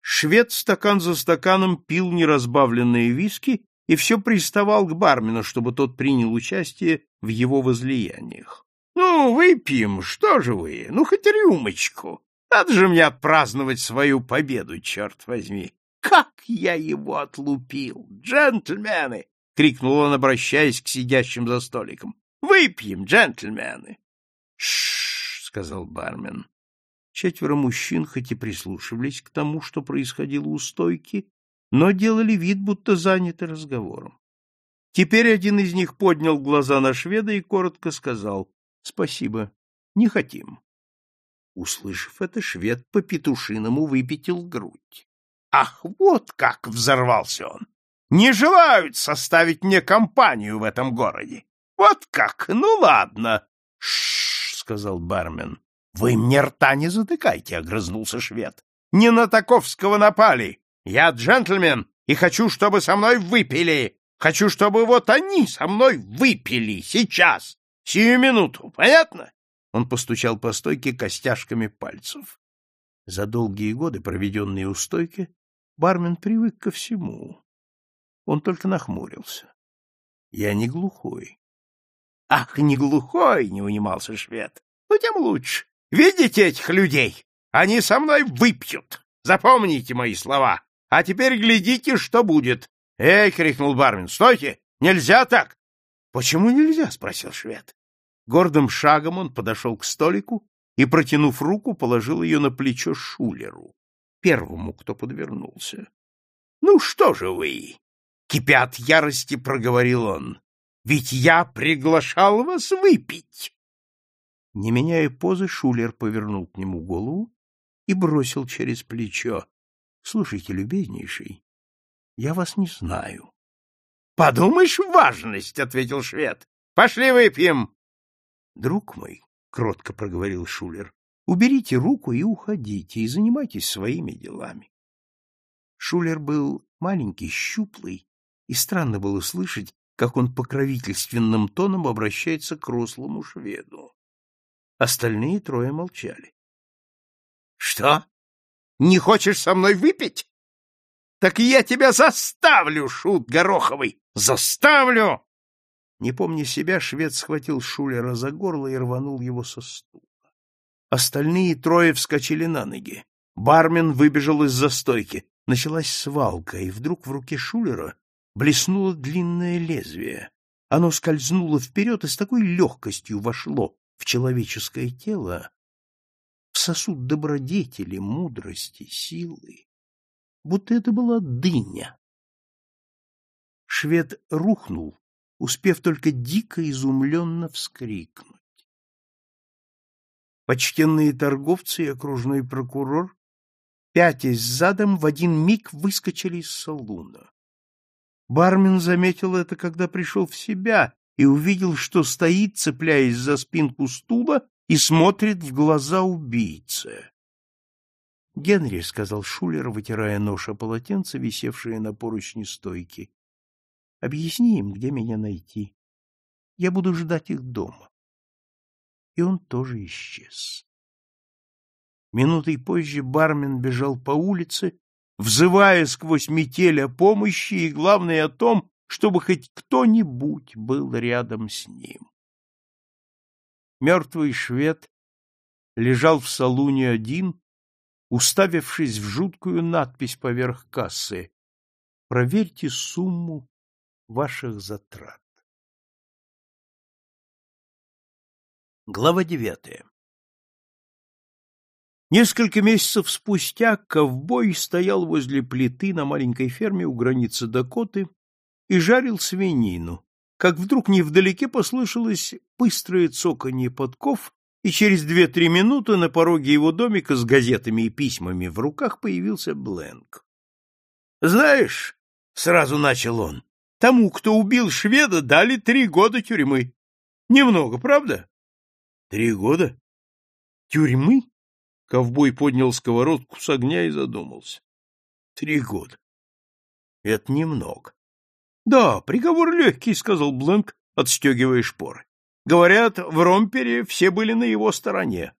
Швед стакан за стаканом пил неразбавленные виски и все приставал к бармену, чтобы тот принял участие в его возлияниях. — Ну, выпьем, что же вы, ну, хоть рюмочку. Надо же мне отпраздновать свою победу, черт возьми. Как я его отлупил! Джентльмены! — крикнул он, обращаясь к сидящим за столиком. — Выпьем, джентльмены! Ш, сказал бармен. Четверо мужчин хоть и прислушивались к тому, что происходило у стойки, но делали вид, будто заняты разговором. Теперь один из них поднял глаза на шведа и коротко сказал «Спасибо, не хотим». Услышав это, швед по-петушиному выпятил грудь. «Ах, вот как!» — взорвался он. «Не желают составить мне компанию в этом городе. Вот как! Ну, ладно!» «Ш-ш-ш!» сказал бармен. «Вы мне рта не затыкайте!» — огрызнулся швед. «Не на Таковского напали! Я джентльмен и хочу, чтобы со мной выпили! Хочу, чтобы вот они со мной выпили! Сейчас! Сию минуту! Понятно?» Он постучал по стойке костяшками пальцев. За долгие годы, проведенные у стойки, бармен привык ко всему. Он только нахмурился. Я не глухой. Ах, не глухой, не унимался швед. Ну тем лучше. Видите этих людей? Они со мной выпьют. Запомните мои слова. А теперь глядите, что будет. Эй, крикнул бармен. Стойте! Нельзя так. Почему нельзя? спросил швед. Гордым шагом он подошел к столику и, протянув руку, положил ее на плечо Шулеру, первому, кто подвернулся. — Ну что же вы? — кипя от ярости проговорил он. — Ведь я приглашал вас выпить. Не меняя позы, Шулер повернул к нему голову и бросил через плечо. — Слушайте, любезнейший, я вас не знаю. — Подумаешь, важность, — ответил швед. — Пошли выпьем. — Друг мой, — кротко проговорил Шулер, — уберите руку и уходите, и занимайтесь своими делами. Шулер был маленький, щуплый, и странно было слышать, как он покровительственным тоном обращается к рослому шведу. Остальные трое молчали. — Что? Не хочешь со мной выпить? Так я тебя заставлю, шут Гороховый! Заставлю! Не помня себя, швед схватил Шулера за горло и рванул его со стула. Остальные трое вскочили на ноги. Бармен выбежал из застойки. Началась свалка, и вдруг в руке Шулера блеснуло длинное лезвие. Оно скользнуло вперед и с такой легкостью вошло в человеческое тело, в сосуд добродетели, мудрости, силы, будто это была дыня. Швед рухнул, успев только дико изумленно вскрикнуть. Почтенные торговцы и окружной прокурор, пятясь задом, в один миг выскочили из салуна. Бармен заметил это, когда пришел в себя и увидел, что стоит, цепляясь за спинку стула, и смотрит в глаза убийце. — Генри, — сказал Шулер, вытирая нож о полотенце, висевшее на поручне стойки, — объясни им, где меня найти. Я буду ждать их дома и он тоже исчез. Минутой позже бармен бежал по улице, взывая сквозь метель о помощи и, главное, о том, чтобы хоть кто-нибудь был рядом с ним. Мертвый швед лежал в салуне один, уставившись в жуткую надпись поверх кассы «Проверьте сумму ваших затрат». Глава девятая Несколько месяцев спустя ковбой стоял возле плиты на маленькой ферме у границы Дакоты и жарил свинину, как вдруг невдалеке послышалось быстрое цоканье подков, и через две-три минуты на пороге его домика с газетами и письмами в руках появился Бленк. — Знаешь, — сразу начал он, — тому, кто убил шведа, дали три года тюрьмы. Немного, правда? Три года? Тюрьмы? Ковбой поднял сковородку с огня и задумался. Три года. Это немного. Да, приговор легкий, сказал Бленк, отстегивая шпоры. Говорят, в Ромпере все были на его стороне.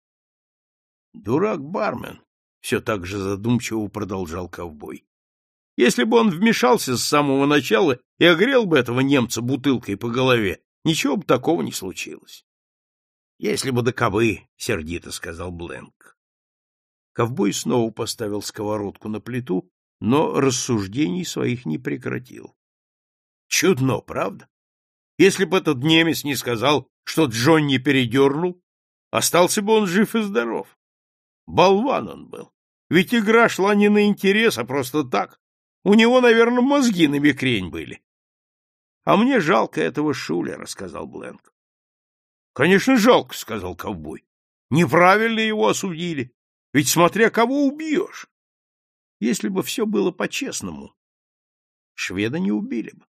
Дурак бармен, все так же задумчиво продолжал ковбой. Если бы он вмешался с самого начала и огрел бы этого немца бутылкой по голове, ничего бы такого не случилось. Если бы до кобы, — сердито сказал Бленк. Ковбой снова поставил сковородку на плиту, но рассуждений своих не прекратил. Чудно, правда? Если бы этот немец не сказал, что Джонни передернул, остался бы он жив и здоров. Болван он был. Ведь игра шла не на интерес, а просто так. У него, наверное, мозги на бекрень были. — А мне жалко этого Шулера, — сказал Бленк. — Конечно, жалко, — сказал ковбой. — Неправильно его осудили. Ведь смотря кого убьешь. Если бы все было по-честному, шведа не убили бы.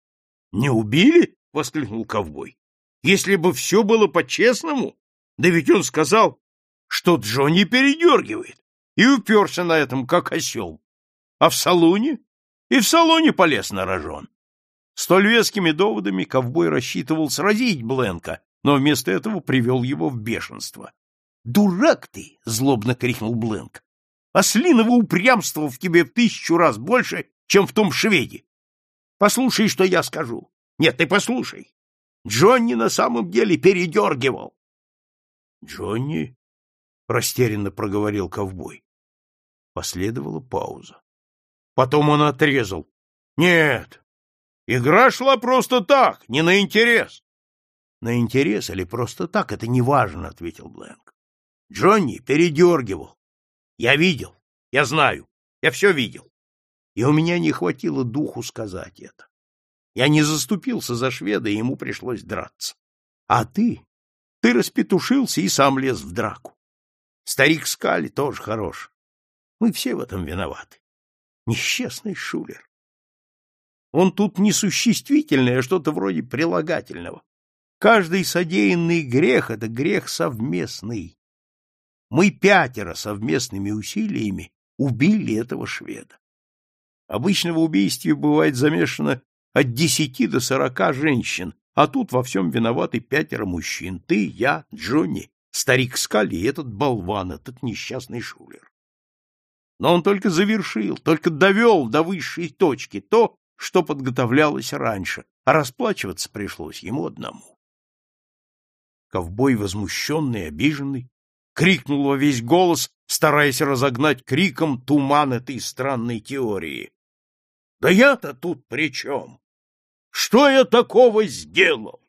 — Не убили? — воскликнул ковбой. — Если бы все было по-честному? Да ведь он сказал, что Джонни передергивает, и уперся на этом, как осел. А в салоне? И в салоне полез на рожон. Столь вескими доводами ковбой рассчитывал сразить Бленка, но вместо этого привел его в бешенство. «Дурак ты!» — злобно крикнул Бленк. «Ослиного упрямства в тебе в тысячу раз больше, чем в том шведе. Послушай, что я скажу. Нет, ты послушай. Джонни на самом деле передергивал». «Джонни?» — растерянно проговорил ковбой. Последовала пауза. Потом он отрезал. «Нет, игра шла просто так, не на интерес на интерес или просто так, это не важно, ответил Бленк. Джонни передергивал. Я видел, я знаю, я все видел. И у меня не хватило духу сказать это. Я не заступился за шведа, и ему пришлось драться. А ты? Ты распетушился и сам лез в драку. Старик Скали тоже хорош. Мы все в этом виноваты. Несчастный шулер. Он тут не существительное, а что-то вроде прилагательного. Каждый содеянный грех — это грех совместный. Мы пятеро совместными усилиями убили этого шведа. Обычно в убийстве бывает замешано от десяти до сорока женщин, а тут во всем виноваты пятеро мужчин. Ты, я, Джонни, старик Скали и этот болван, этот несчастный шулер. Но он только завершил, только довел до высшей точки то, что подготовлялось раньше, а расплачиваться пришлось ему одному. Ковбой, возмущенный, обиженный, крикнул во весь голос, стараясь разогнать криком туман этой странной теории. Да я-то тут при чем? Что я такого сделал?